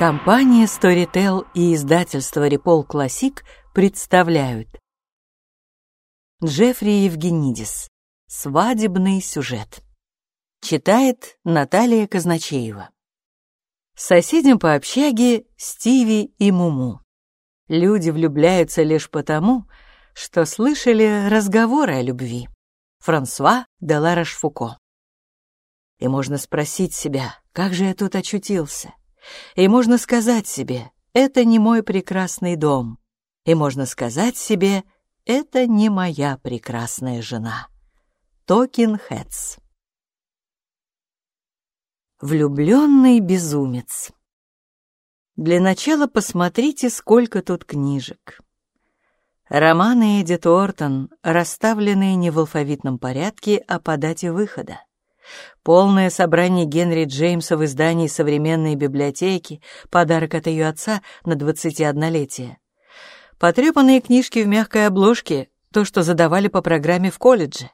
Компания Storytel и издательство Repol Classic представляют. Джеффри Евгенидис. Свадебный сюжет. Читает Наталья Казначеева. Соседям по общаге Стиви и Муму. Люди влюбляются лишь потому, что слышали разговоры о любви. Франсуа де Ларош-Фуко И можно спросить себя, как же я тут очутился? И можно сказать себе, это не мой прекрасный дом. И можно сказать себе, это не моя прекрасная жена. Токин Хэтс. Влюбленный безумец. Для начала посмотрите, сколько тут книжек. Романы Эдит Ортон, расставленные не в алфавитном порядке, а по дате выхода. Полное собрание Генри Джеймса в издании современной библиотеки, подарок от ее отца на 21-летие. Потрепанные книжки в мягкой обложке, то, что задавали по программе в колледже.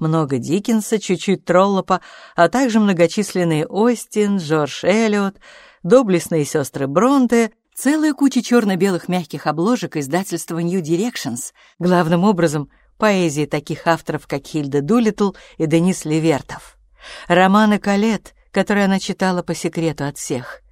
Много Диккенса, чуть-чуть Троллопа, а также многочисленные Остин, Джордж Эллиот, доблестные сестры Бронте, целая куча черно-белых мягких обложек издательства New Directions, главным образом поэзии таких авторов, как Хильда Дулитл и Денис Левертов романы Калет, которые она читала по секрету от всех.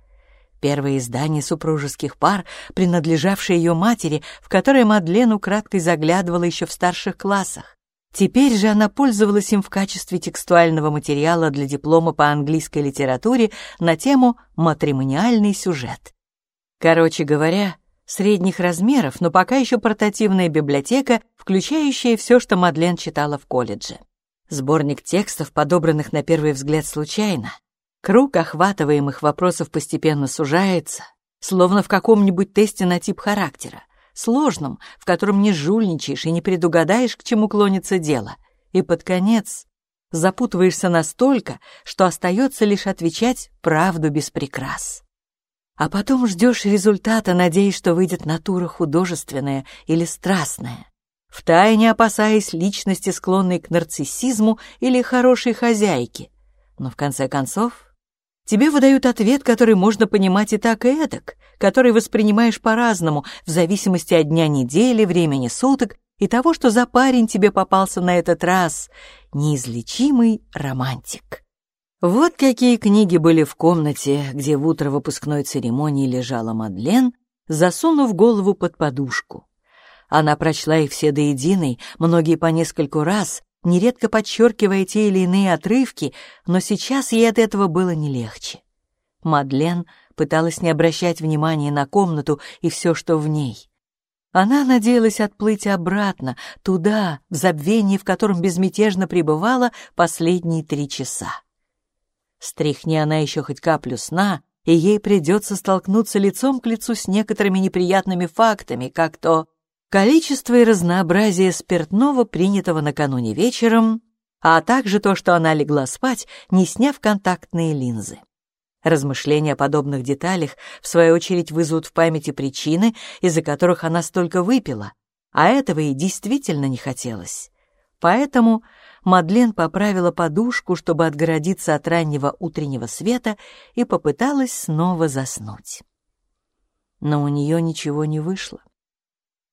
Первое издание супружеских пар, принадлежавшее ее матери, в которое Мадлен украдкой заглядывала еще в старших классах. Теперь же она пользовалась им в качестве текстуального материала для диплома по английской литературе на тему «Матримониальный сюжет». Короче говоря, средних размеров, но пока еще портативная библиотека, включающая все, что Мадлен читала в колледже. Сборник текстов, подобранных на первый взгляд случайно. Круг охватываемых вопросов постепенно сужается, словно в каком-нибудь тесте на тип характера, сложном, в котором не жульничаешь и не предугадаешь, к чему клонится дело. И под конец запутываешься настолько, что остается лишь отвечать правду без прикрас. А потом ждешь результата, надеясь, что выйдет натура художественная или страстная втайне опасаясь личности, склонной к нарциссизму или хорошей хозяйки. Но в конце концов, тебе выдают ответ, который можно понимать и так, и эдак, который воспринимаешь по-разному, в зависимости от дня недели, времени суток и того, что за парень тебе попался на этот раз, неизлечимый романтик. Вот какие книги были в комнате, где в утро выпускной церемонии лежала Мадлен, засунув голову под подушку. Она прочла их все до единой, многие по нескольку раз, нередко подчеркивая те или иные отрывки, но сейчас ей от этого было не легче. Мадлен пыталась не обращать внимания на комнату и все, что в ней. Она надеялась отплыть обратно, туда, в забвении, в котором безмятежно пребывала последние три часа. Стряхни она еще хоть каплю сна, и ей придется столкнуться лицом к лицу с некоторыми неприятными фактами, как то количество и разнообразие спиртного, принятого накануне вечером, а также то, что она легла спать, не сняв контактные линзы. Размышления о подобных деталях, в свою очередь, вызовут в памяти причины, из-за которых она столько выпила, а этого ей действительно не хотелось. Поэтому Мадлен поправила подушку, чтобы отгородиться от раннего утреннего света, и попыталась снова заснуть. Но у нее ничего не вышло.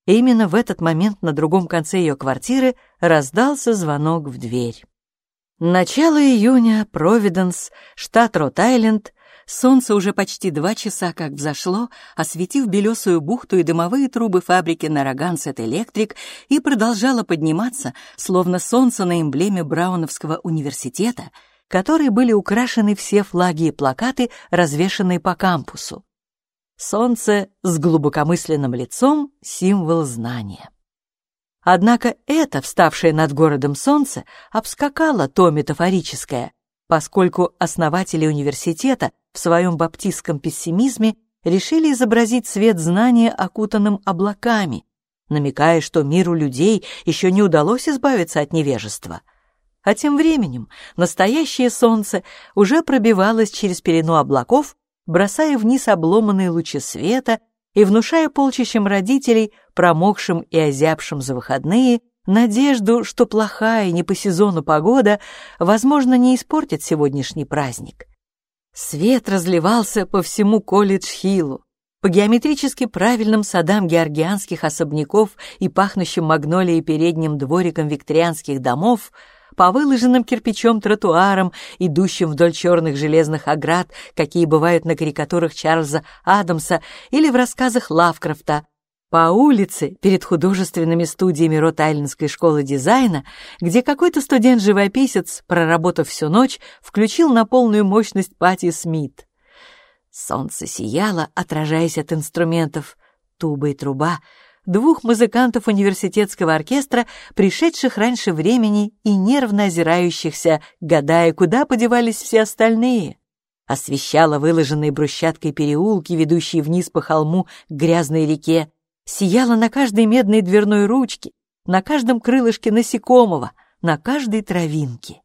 И именно в этот момент на другом конце ее квартиры раздался звонок в дверь. Начало июня, Провиденс, штат Рот-Айленд, солнце уже почти два часа как взошло, осветив белесую бухту и дымовые трубы фабрики Нарагансет Электрик и продолжало подниматься, словно солнце на эмблеме Брауновского университета, которой были украшены все флаги и плакаты, развешанные по кампусу. Солнце с глубокомысленным лицом — символ знания. Однако это, вставшее над городом солнце, обскакало то метафорическое, поскольку основатели университета в своем баптистском пессимизме решили изобразить свет знания окутанным облаками, намекая, что миру людей еще не удалось избавиться от невежества. А тем временем настоящее солнце уже пробивалось через пелену облаков бросая вниз обломанные лучи света и внушая полчищам родителей, промокшим и озябшим за выходные, надежду, что плохая не по сезону погода, возможно, не испортит сегодняшний праздник. Свет разливался по всему колледж-хиллу, по геометрически правильным садам георгианских особняков и пахнущим магнолией передним двориком викторианских домов, по выложенным кирпичом тротуарам, идущим вдоль черных железных оград, какие бывают на карикатурах Чарльза Адамса или в рассказах Лавкрафта, по улице перед художественными студиями Рот-Айлендской школы дизайна, где какой-то студент-живописец, проработав всю ночь, включил на полную мощность Пати Смит. Солнце сияло, отражаясь от инструментов. Туба и труба двух музыкантов университетского оркестра, пришедших раньше времени и нервно озирающихся, гадая, куда подевались все остальные. Освещала выложенные брусчаткой переулки, ведущие вниз по холму к грязной реке, сияла на каждой медной дверной ручке, на каждом крылышке насекомого, на каждой травинке.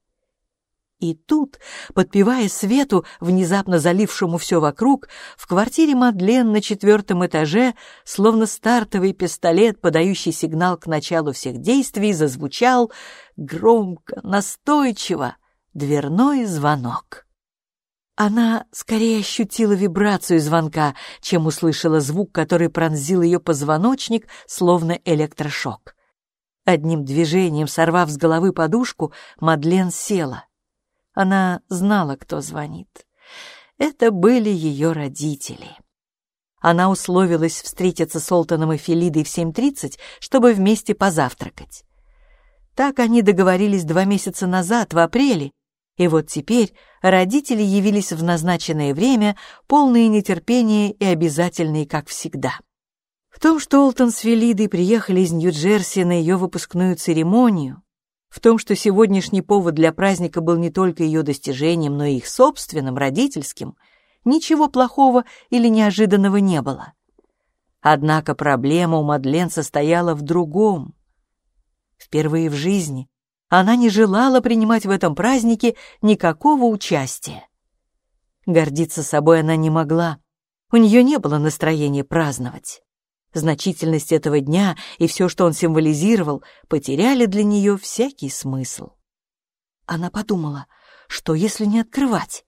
И тут, подпевая свету, внезапно залившему все вокруг, в квартире Мадлен на четвертом этаже, словно стартовый пистолет, подающий сигнал к началу всех действий, зазвучал громко, настойчиво дверной звонок. Она скорее ощутила вибрацию звонка, чем услышала звук, который пронзил ее позвоночник, словно электрошок. Одним движением, сорвав с головы подушку, Мадлен села. Она знала, кто звонит. Это были ее родители. Она условилась встретиться с Олтоном и Фелидой в 7.30, чтобы вместе позавтракать. Так они договорились два месяца назад, в апреле, и вот теперь родители явились в назначенное время, полные нетерпения и обязательные, как всегда. В том, что Олтон с Фелидой приехали из Нью-Джерси на ее выпускную церемонию, в том, что сегодняшний повод для праздника был не только ее достижением, но и их собственным, родительским, ничего плохого или неожиданного не было. Однако проблема у Мадлен состояла в другом. Впервые в жизни она не желала принимать в этом празднике никакого участия. Гордиться собой она не могла, у нее не было настроения праздновать. Значительность этого дня и все, что он символизировал, потеряли для нее всякий смысл. Она подумала, что если не открывать?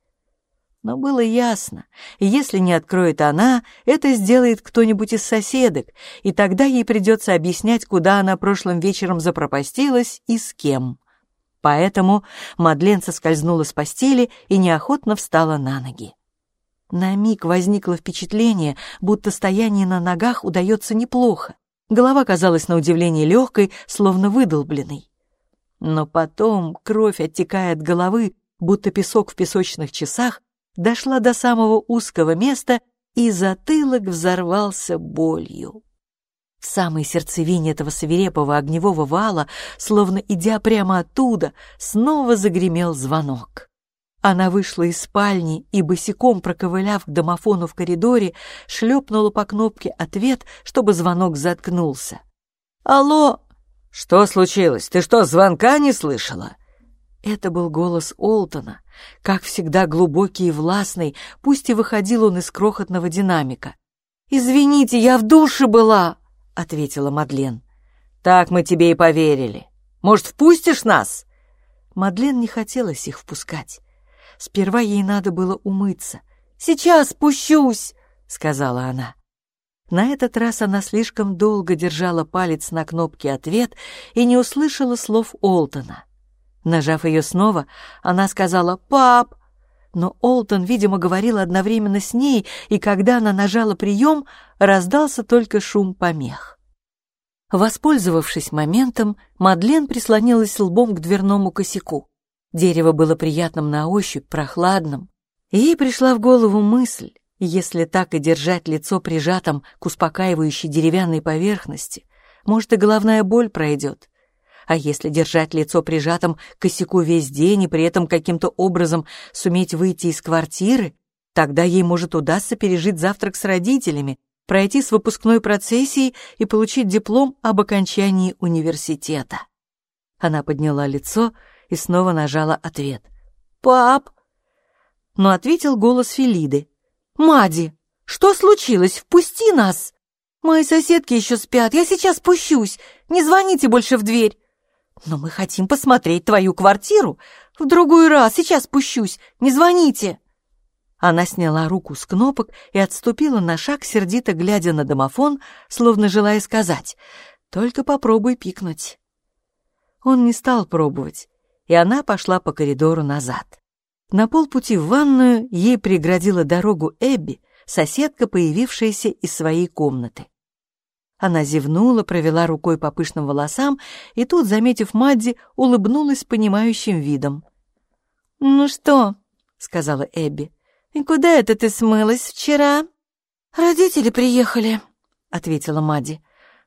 Но было ясно, если не откроет она, это сделает кто-нибудь из соседок, и тогда ей придется объяснять, куда она прошлым вечером запропастилась и с кем. Поэтому Мадлен соскользнула с постели и неохотно встала на ноги. На миг возникло впечатление, будто стояние на ногах удается неплохо. Голова казалась на удивление легкой, словно выдолбленной. Но потом кровь, оттекая от головы, будто песок в песочных часах, дошла до самого узкого места, и затылок взорвался болью. В самой сердцевине этого свирепого огневого вала, словно идя прямо оттуда, снова загремел звонок. Она вышла из спальни и, босиком проковыляв к домофону в коридоре, шлепнула по кнопке «Ответ», чтобы звонок заткнулся. «Алло!» «Что случилось? Ты что, звонка не слышала?» Это был голос Олтона, как всегда глубокий и властный, пусть и выходил он из крохотного динамика. «Извините, я в душе была!» — ответила Мадлен. «Так мы тебе и поверили. Может, впустишь нас?» Мадлен не хотелось их впускать. Сперва ей надо было умыться. «Сейчас спущусь!» — сказала она. На этот раз она слишком долго держала палец на кнопке «Ответ» и не услышала слов Олтона. Нажав ее снова, она сказала «Пап!», но Олтон, видимо, говорил одновременно с ней, и когда она нажала прием, раздался только шум помех. Воспользовавшись моментом, Мадлен прислонилась лбом к дверному косяку. Дерево было приятным на ощупь, прохладным. ей пришла в голову мысль, если так и держать лицо прижатым к успокаивающей деревянной поверхности, может и головная боль пройдет. А если держать лицо прижатым к косяку весь день и при этом каким-то образом суметь выйти из квартиры, тогда ей, может, удастся пережить завтрак с родителями, пройти с выпускной процессией и получить диплом об окончании университета. Она подняла лицо и снова нажала ответ. «Пап!» Но ответил голос Филиды. «Мади, что случилось? Впусти нас!» «Мои соседки еще спят, я сейчас спущусь. Не звоните больше в дверь!» «Но мы хотим посмотреть твою квартиру. В другой раз, сейчас спущусь. Не звоните!» Она сняла руку с кнопок и отступила на шаг, сердито глядя на домофон, словно желая сказать «Только попробуй пикнуть». Он не стал пробовать, и она пошла по коридору назад. На полпути в ванную ей преградила дорогу Эбби, соседка, появившаяся из своей комнаты. Она зевнула, провела рукой по пышным волосам и тут, заметив Мадди, улыбнулась понимающим видом. «Ну что?» — сказала Эбби. «И куда это ты смылась вчера?» «Родители приехали», — ответила Мадди.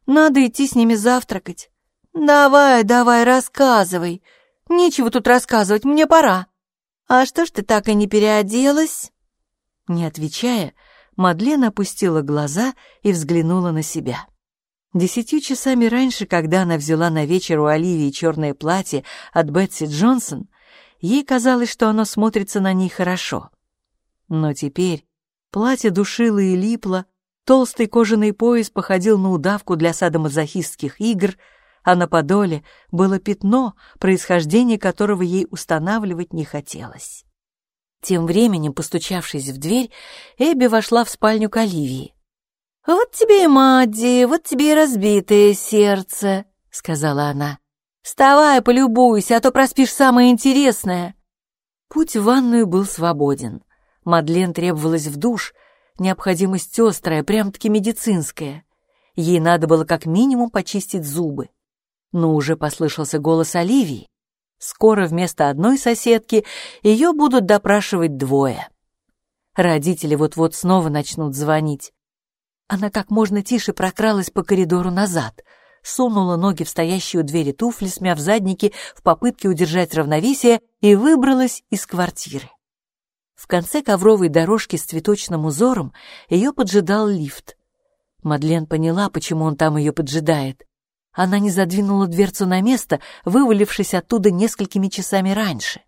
«Надо идти с ними завтракать». «Давай, давай, рассказывай. Нечего тут рассказывать, мне пора». «А что ж ты так и не переоделась?» Не отвечая, Мадлен опустила глаза и взглянула на себя. Десятью часами раньше, когда она взяла на вечер у Оливии черное платье от Бетси Джонсон, ей казалось, что оно смотрится на ней хорошо. Но теперь платье душило и липло, толстый кожаный пояс походил на удавку для садомазохистских игр, а на подоле было пятно, происхождение которого ей устанавливать не хотелось. Тем временем, постучавшись в дверь, Эбби вошла в спальню к Оливии. «Вот тебе и Мадди, вот тебе и разбитое сердце», — сказала она. «Вставай, полюбуйся, а то проспишь самое интересное». Путь в ванную был свободен. Мадлен требовалась в душ, необходимость острая, прям-таки медицинская. Ей надо было как минимум почистить зубы. Но уже послышался голос Оливии. Скоро вместо одной соседки ее будут допрашивать двое. Родители вот-вот снова начнут звонить. Она как можно тише прокралась по коридору назад, сунула ноги в стоящие у двери туфли, смяв задники в попытке удержать равновесие и выбралась из квартиры. В конце ковровой дорожки с цветочным узором ее поджидал лифт. Мадлен поняла, почему он там ее поджидает. Она не задвинула дверцу на место, вывалившись оттуда несколькими часами раньше.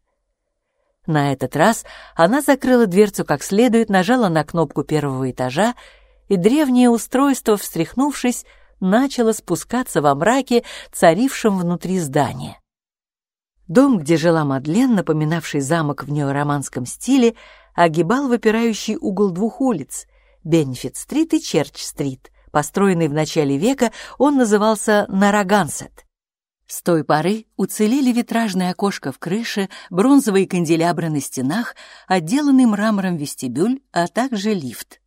На этот раз она закрыла дверцу как следует, нажала на кнопку первого этажа, и древнее устройство, встряхнувшись, начало спускаться во мраке, царившем внутри здания. Дом, где жила Мадлен, напоминавший замок в неороманском стиле, огибал выпирающий угол двух улиц — Бенефит-стрит и Черч-стрит. Построенный в начале века, он назывался Нарагансет. С той поры уцелели витражное окошко в крыше, бронзовые канделябры на стенах, отделанный мрамором вестибюль, а также лифт.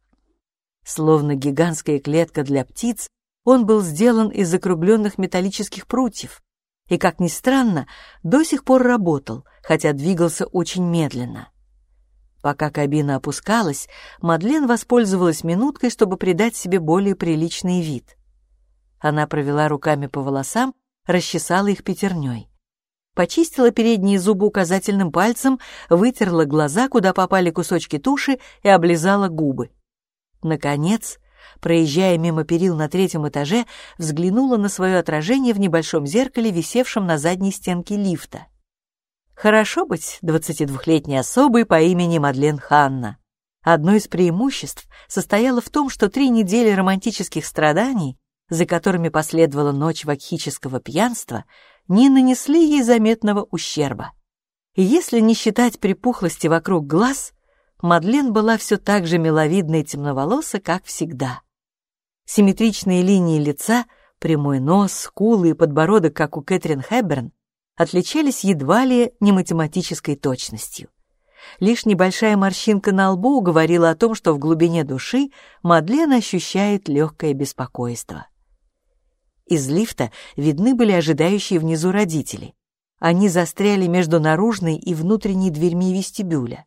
Словно гигантская клетка для птиц, он был сделан из закругленных металлических прутьев, и, как ни странно, до сих пор работал, хотя двигался очень медленно. Пока кабина опускалась, Мадлен воспользовалась минуткой, чтобы придать себе более приличный вид. Она провела руками по волосам, расчесала их пятерней. Почистила передние зубы указательным пальцем, вытерла глаза, куда попали кусочки туши, и облизала губы. Наконец, проезжая мимо перил на третьем этаже, взглянула на свое отражение в небольшом зеркале, висевшем на задней стенке лифта. Хорошо быть 22-летней особой по имени Мадлен Ханна. Одно из преимуществ состояло в том, что три недели романтических страданий, за которыми последовала ночь вакхического пьянства, не нанесли ей заметного ущерба. И если не считать припухлости вокруг глаз, Мадлен была все так же миловидна и темноволоса, как всегда. Симметричные линии лица, прямой нос, скулы и подбородок, как у Кэтрин Хэбберн, отличались едва ли не математической точностью. Лишь небольшая морщинка на лбу говорила о том, что в глубине души Мадлен ощущает легкое беспокойство. Из лифта видны были ожидающие внизу родители. Они застряли между наружной и внутренней дверьми вестибюля.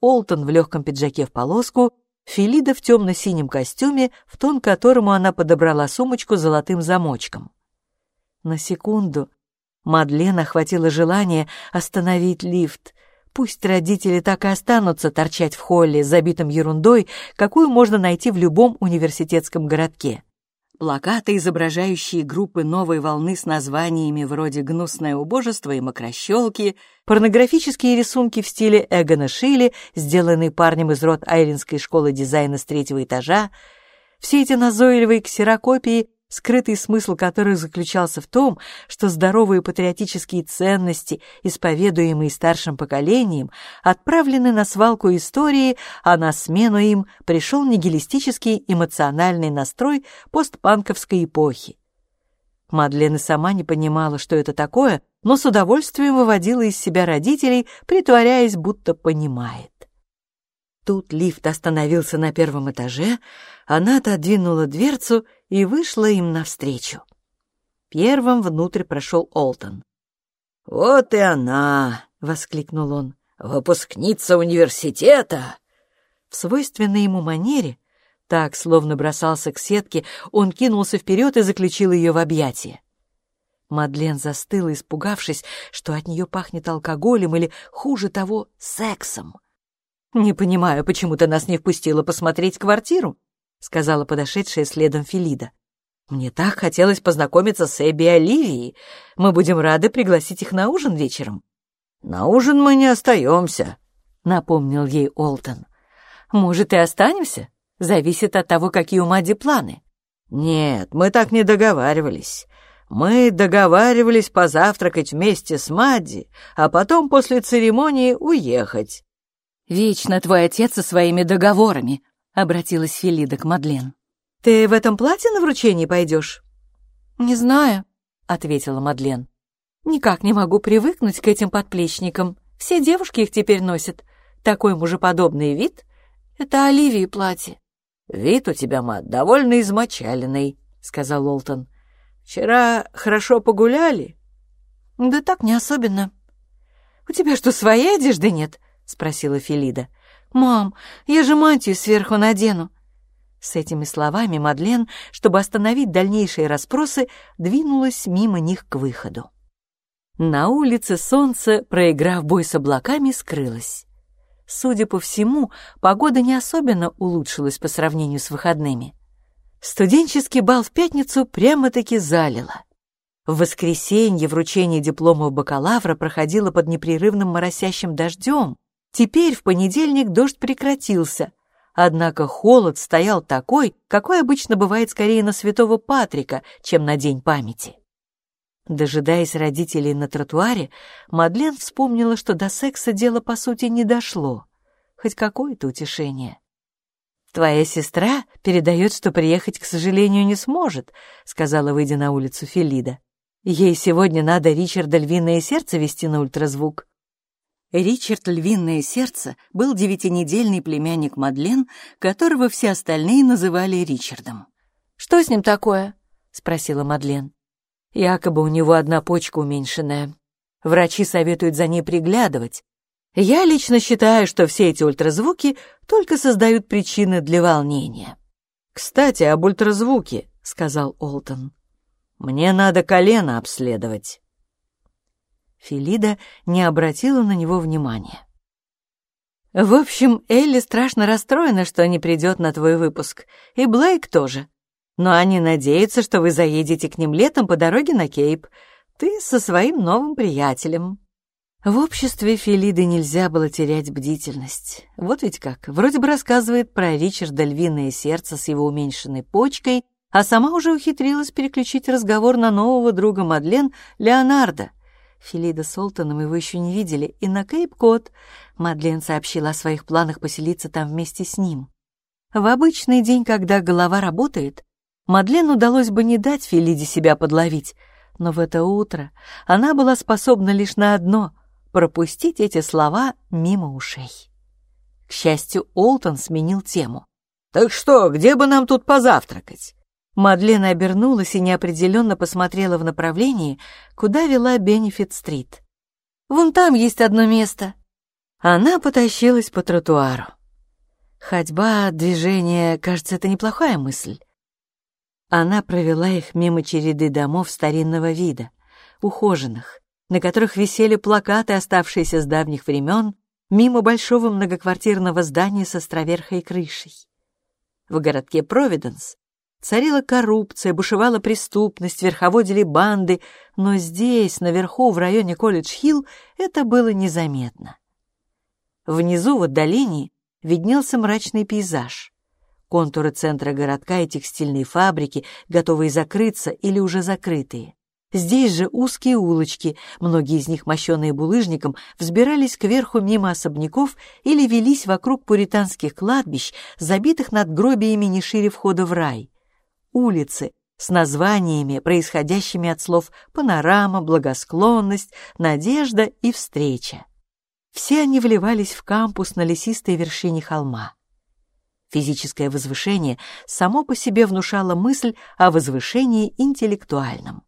Олтон в легком пиджаке в полоску, Филида в темно-синем костюме, в тон которому она подобрала сумочку с золотым замочком. На секунду Мадлен охватило желание остановить лифт. Пусть родители так и останутся торчать в холле, забитым ерундой, какую можно найти в любом университетском городке. Плакаты, изображающие группы новой волны с названиями вроде «Гнусное убожество» и «Мокрощелки», порнографические рисунки в стиле Эгона Шилли, сделанные парнем из рот Айлинской школы дизайна с третьего этажа, все эти назойливые ксерокопии скрытый смысл которых заключался в том, что здоровые патриотические ценности, исповедуемые старшим поколением, отправлены на свалку истории, а на смену им пришел нигилистический эмоциональный настрой постпанковской эпохи. Мадлен и сама не понимала, что это такое, но с удовольствием выводила из себя родителей, притворяясь, будто понимает. Тут лифт остановился на первом этаже, она отодвинула дверцу и вышла им навстречу. Первым внутрь прошел Олтон. «Вот и она!» — воскликнул он. «Выпускница университета!» В свойственной ему манере, так, словно бросался к сетке, он кинулся вперед и заключил ее в объятия. Мадлен застыла, испугавшись, что от нее пахнет алкоголем или, хуже того, сексом. «Не понимаю, почему ты нас не впустила посмотреть квартиру», — сказала подошедшая следом Филида. «Мне так хотелось познакомиться с Эбби и Оливией. Мы будем рады пригласить их на ужин вечером». «На ужин мы не остаемся», — напомнил ей Олтон. «Может, и останемся? Зависит от того, какие у Мадди планы». «Нет, мы так не договаривались. Мы договаривались позавтракать вместе с Мадди, а потом после церемонии уехать. «Вечно твой отец со своими договорами», — обратилась Филида к Мадлен. «Ты в этом платье на вручение пойдешь?» «Не знаю», — ответила Мадлен. «Никак не могу привыкнуть к этим подплечникам. Все девушки их теперь носят. Такой мужеподобный вид. Это Оливии платье». «Вид у тебя, мат, довольно измочаленный», — сказал Олтон. «Вчера хорошо погуляли?» «Да так не особенно». «У тебя что, своей одежды нет?» — спросила Филида. «Мам, я же мантию сверху надену». С этими словами Мадлен, чтобы остановить дальнейшие расспросы, двинулась мимо них к выходу. На улице солнце, проиграв бой с облаками, скрылось. Судя по всему, погода не особенно улучшилась по сравнению с выходными. Студенческий бал в пятницу прямо-таки залило. В воскресенье вручение дипломов бакалавра проходило под непрерывным моросящим дождем, Теперь в понедельник дождь прекратился, однако холод стоял такой, какой обычно бывает скорее на Святого Патрика, чем на День памяти. Дожидаясь родителей на тротуаре, Мадлен вспомнила, что до секса дело по сути не дошло. Хоть какое-то утешение. «Твоя сестра передает, что приехать, к сожалению, не сможет», — сказала, выйдя на улицу Филида. «Ей сегодня надо Ричарда львиное сердце вести на ультразвук». Ричард Львиное Сердце был девятинедельный племянник Мадлен, которого все остальные называли Ричардом. «Что с ним такое?» — спросила Мадлен. «Якобы у него одна почка уменьшенная. Врачи советуют за ней приглядывать. Я лично считаю, что все эти ультразвуки только создают причины для волнения». «Кстати, об ультразвуке», — сказал Олтон. «Мне надо колено обследовать». Филида не обратила на него внимания. «В общем, Элли страшно расстроена, что не придет на твой выпуск, и Блейк тоже. Но они надеются, что вы заедете к ним летом по дороге на Кейп. Ты со своим новым приятелем». В обществе Филиды нельзя было терять бдительность. Вот ведь как, вроде бы рассказывает про Ричарда львиное сердце с его уменьшенной почкой, а сама уже ухитрилась переключить разговор на нового друга Мадлен, Леонардо, Филида с Олтоном его еще не видели, и на Кейп-Кот Мадлен сообщила о своих планах поселиться там вместе с ним. В обычный день, когда голова работает, Мадлен удалось бы не дать Филиде себя подловить, но в это утро она была способна лишь на одно — пропустить эти слова мимо ушей. К счастью, Олтон сменил тему. «Так что, где бы нам тут позавтракать?» Мадлена обернулась и неопределенно посмотрела в направлении, куда вела Бенефит-стрит. «Вон там есть одно место». Она потащилась по тротуару. Ходьба, движение, кажется, это неплохая мысль. Она провела их мимо череды домов старинного вида, ухоженных, на которых висели плакаты, оставшиеся с давних времен, мимо большого многоквартирного здания с островерхой крышей. В городке Провиденс Царила коррупция, бушевала преступность, верховодили банды, но здесь, наверху, в районе Колледж-Хилл, это было незаметно. Внизу, в отдалении, виднелся мрачный пейзаж. контуры центра городка и текстильные фабрики, готовые закрыться или уже закрытые. Здесь же узкие улочки, многие из них мощенные булыжником, взбирались кверху мимо особняков или велись вокруг пуританских кладбищ, забитых надгробиями не шире входа в рай. Улицы с названиями, происходящими от слов «панорама», «благосклонность», «надежда» и «встреча». Все они вливались в кампус на лесистой вершине холма. Физическое возвышение само по себе внушало мысль о возвышении интеллектуальном.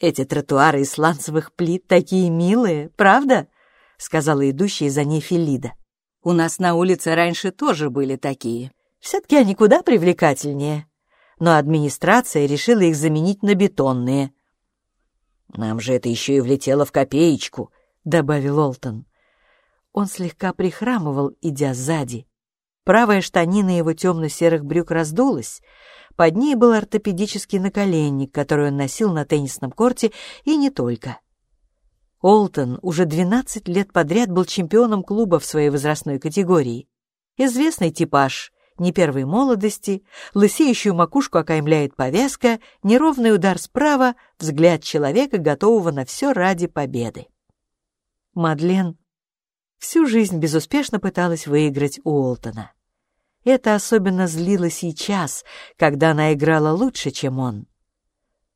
«Эти тротуары из сланцевых плит такие милые, правда?» — сказала идущая за ней Филида. «У нас на улице раньше тоже были такие. Все-таки они куда привлекательнее. Но администрация решила их заменить на бетонные». «Нам же это еще и влетело в копеечку», — добавил Олтон. Он слегка прихрамывал, идя сзади. Правая штанина его темно-серых брюк раздулась, под ней был ортопедический наколенник, который он носил на теннисном корте, и не только. Олтон уже 12 лет подряд был чемпионом клуба в своей возрастной категории. Известный типаж, не первой молодости, лысеющую макушку окаймляет повязка, неровный удар справа, взгляд человека, готового на все ради победы. Мадлен всю жизнь безуспешно пыталась выиграть у Олтона. Это особенно злило сейчас, когда она играла лучше, чем он.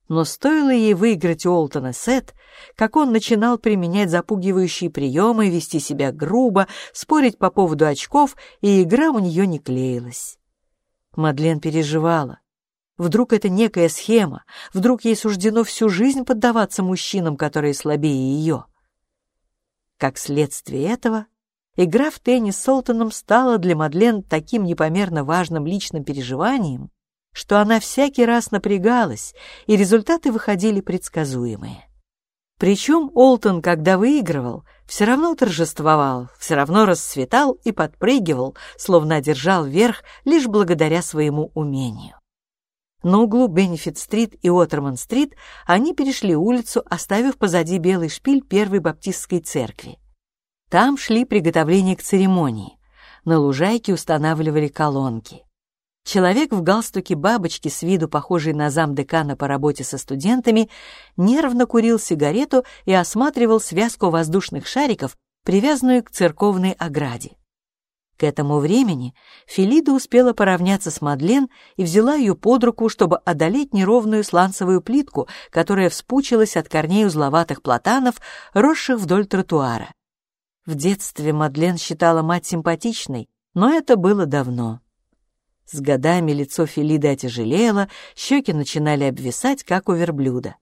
Но стоило ей выиграть у Олтона сет, как он начинал применять запугивающие приемы, вести себя грубо, спорить по поводу очков, и игра у нее не клеилась. Мадлен переживала. Вдруг это некая схема, вдруг ей суждено всю жизнь поддаваться мужчинам, которые слабее ее. Как следствие этого, Игра в теннис с Солтоном стала для Мадлен таким непомерно важным личным переживанием, что она всякий раз напрягалась, и результаты выходили предсказуемые. Причем Олтон, когда выигрывал, все равно торжествовал, все равно расцветал и подпрыгивал, словно одержал верх лишь благодаря своему умению. На углу Бенефит-стрит и Отерман-стрит они перешли улицу, оставив позади белый шпиль Первой Баптистской церкви. Там шли приготовления к церемонии. На лужайке устанавливали колонки. Человек в галстуке бабочки, с виду похожий на замдекана по работе со студентами, нервно курил сигарету и осматривал связку воздушных шариков, привязанную к церковной ограде. К этому времени Филида успела поравняться с Мадлен и взяла ее под руку, чтобы одолеть неровную сланцевую плитку, которая вспучилась от корней узловатых платанов, росших вдоль тротуара. В детстве Мадлен считала мать симпатичной, но это было давно. С годами лицо Филиды отяжелело, щеки начинали обвисать, как у верблюда.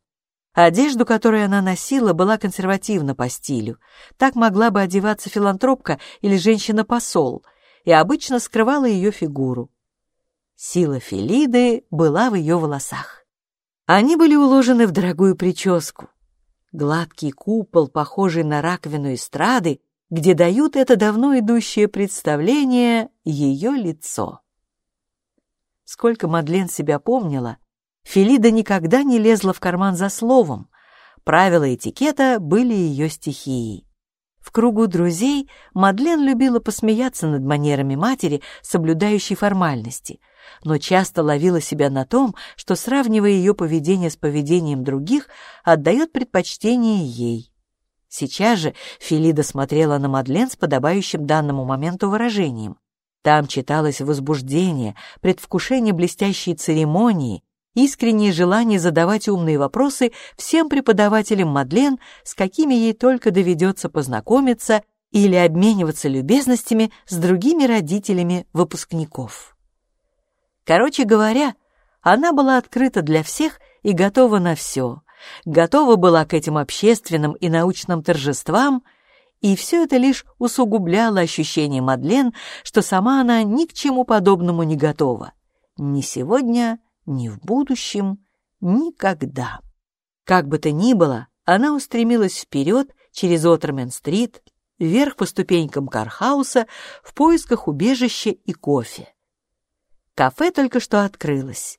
Одежду, которую она носила, была консервативна по стилю. Так могла бы одеваться филантропка или женщина-посол, и обычно скрывала ее фигуру. Сила Филиды была в ее волосах. Они были уложены в дорогую прическу. Гладкий купол, похожий на раковину эстрады, где дают это давно идущее представление ее лицо. Сколько Мадлен себя помнила, Филида никогда не лезла в карман за словом. Правила этикета были ее стихией. В кругу друзей Мадлен любила посмеяться над манерами матери, соблюдающей формальности, но часто ловила себя на том, что, сравнивая ее поведение с поведением других, отдает предпочтение ей. Сейчас же Филида смотрела на Мадлен с подобающим данному моменту выражением. Там читалось возбуждение, предвкушение блестящей церемонии, искреннее желание задавать умные вопросы всем преподавателям Мадлен, с какими ей только доведется познакомиться или обмениваться любезностями с другими родителями выпускников. Короче говоря, она была открыта для всех и готова на все, готова была к этим общественным и научным торжествам, и все это лишь усугубляло ощущение Мадлен, что сама она ни к чему подобному не готова. Ни сегодня, ни в будущем, никогда. Как бы то ни было, она устремилась вперед через Отермен-стрит, вверх по ступенькам Кархауса в поисках убежища и кофе. Кафе только что открылось.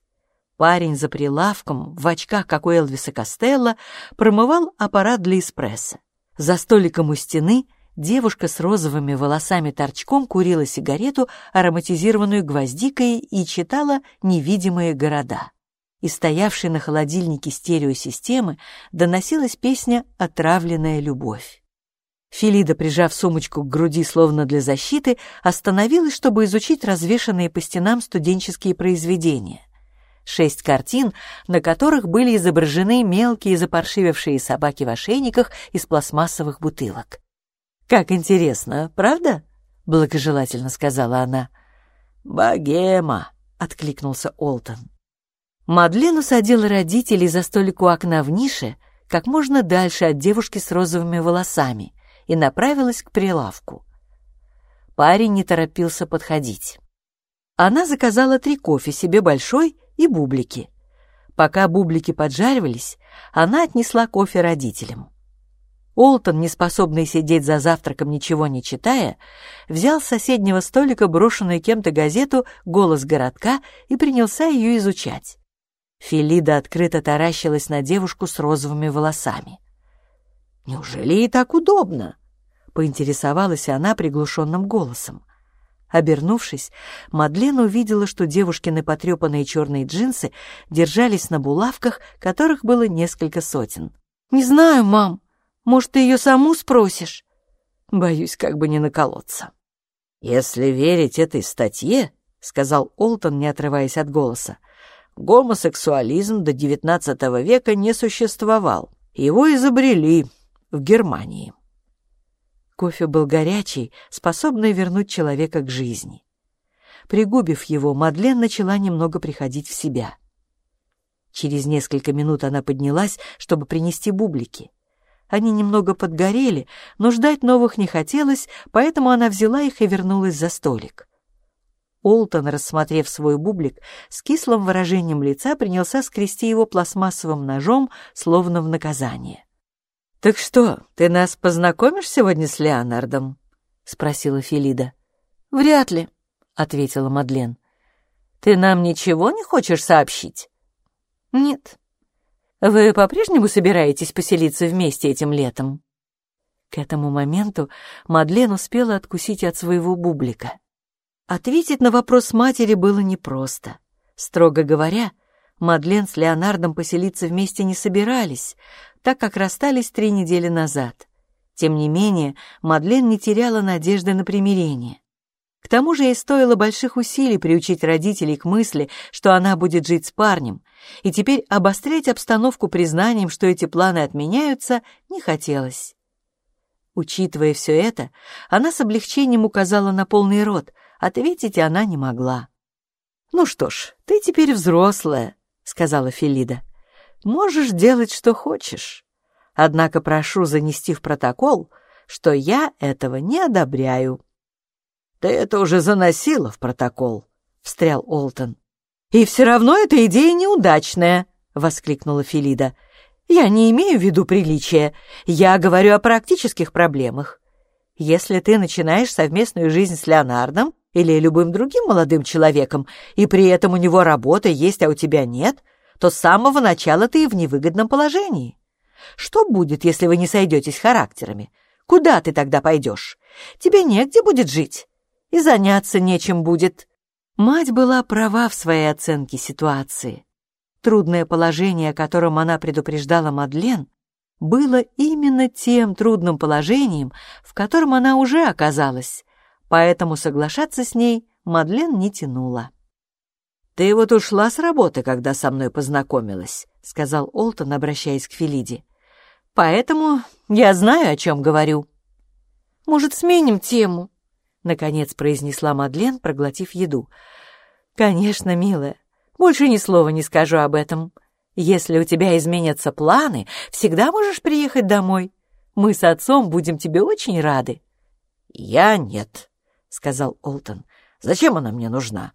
Парень за прилавком, в очках, как у Элвиса Костелло, промывал аппарат для эспрессо. За столиком у стены девушка с розовыми волосами торчком курила сигарету, ароматизированную гвоздикой, и читала «Невидимые города». Из стоявшей на холодильнике стереосистемы доносилась песня «Отравленная любовь». Филида, прижав сумочку к груди словно для защиты, остановилась, чтобы изучить развешанные по стенам студенческие произведения. Шесть картин, на которых были изображены мелкие запаршивевшие собаки в ошейниках из пластмассовых бутылок. «Как интересно, правда?» — благожелательно сказала она. «Богема!» — откликнулся Олтон. Мадлен усадила родителей за столик у окна в нише, как можно дальше от девушки с розовыми волосами, и направилась к прилавку. Парень не торопился подходить. Она заказала три кофе, себе большой и бублики. Пока бублики поджаривались, она отнесла кофе родителям. Олтон, не способный сидеть за завтраком, ничего не читая, взял с соседнего столика брошенную кем-то газету «Голос городка» и принялся ее изучать. Филида открыто таращилась на девушку с розовыми волосами. «Неужели ей так удобно?» — поинтересовалась она приглушенным голосом. Обернувшись, Мадлен увидела, что девушкины потрепанные черные джинсы держались на булавках, которых было несколько сотен. «Не знаю, мам. Может, ты ее саму спросишь?» Боюсь, как бы не наколоться. «Если верить этой статье, — сказал Олтон, не отрываясь от голоса, — гомосексуализм до XIX века не существовал. Его изобрели в Германии. Кофе был горячий, способный вернуть человека к жизни. Пригубив его, Мадлен начала немного приходить в себя. Через несколько минут она поднялась, чтобы принести бублики. Они немного подгорели, но ждать новых не хотелось, поэтому она взяла их и вернулась за столик. Олтон, рассмотрев свой бублик, с кислым выражением лица принялся скрести его пластмассовым ножом, словно в наказание. «Так что, ты нас познакомишь сегодня с Леонардом?» — спросила Филида. «Вряд ли», — ответила Мадлен. «Ты нам ничего не хочешь сообщить?» «Нет». «Вы по-прежнему собираетесь поселиться вместе этим летом?» К этому моменту Мадлен успела откусить от своего бублика. Ответить на вопрос матери было непросто. Строго говоря, Мадлен с Леонардом поселиться вместе не собирались, так как расстались три недели назад. Тем не менее, Мадлен не теряла надежды на примирение. К тому же ей стоило больших усилий приучить родителей к мысли, что она будет жить с парнем, и теперь обострять обстановку признанием, что эти планы отменяются, не хотелось. Учитывая все это, она с облегчением указала на полный рот, ответить она не могла. «Ну что ж, ты теперь взрослая», — сказала Филида. Можешь делать, что хочешь. Однако прошу занести в протокол, что я этого не одобряю». «Ты это уже заносила в протокол», — встрял Олтон. «И все равно эта идея неудачная», — воскликнула Филида. «Я не имею в виду приличия. Я говорю о практических проблемах. Если ты начинаешь совместную жизнь с Леонардом или любым другим молодым человеком, и при этом у него работа есть, а у тебя нет, то с самого начала ты в невыгодном положении. Что будет, если вы не сойдетесь характерами? Куда ты тогда пойдешь? Тебе негде будет жить. И заняться нечем будет. Мать была права в своей оценке ситуации. Трудное положение, о котором она предупреждала Мадлен, было именно тем трудным положением, в котором она уже оказалась, поэтому соглашаться с ней Мадлен не тянула. «Ты вот ушла с работы, когда со мной познакомилась», — сказал Олтон, обращаясь к Филиде. «Поэтому я знаю, о чем говорю». «Может, сменим тему?» — наконец произнесла Мадлен, проглотив еду. «Конечно, милая, больше ни слова не скажу об этом. Если у тебя изменятся планы, всегда можешь приехать домой. Мы с отцом будем тебе очень рады». «Я нет», — сказал Олтон. «Зачем она мне нужна?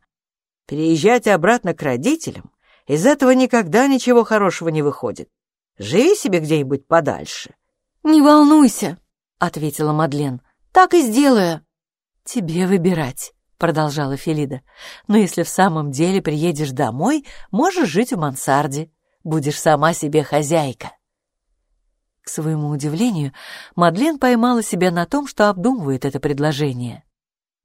Переезжать обратно к родителям, из этого никогда ничего хорошего не выходит. Живи себе где-нибудь подальше. «Не волнуйся», — ответила Мадлен. «Так и сделаю». «Тебе выбирать», — продолжала Филида. «Но если в самом деле приедешь домой, можешь жить в мансарде. Будешь сама себе хозяйка». К своему удивлению, Мадлен поймала себя на том, что обдумывает это предложение.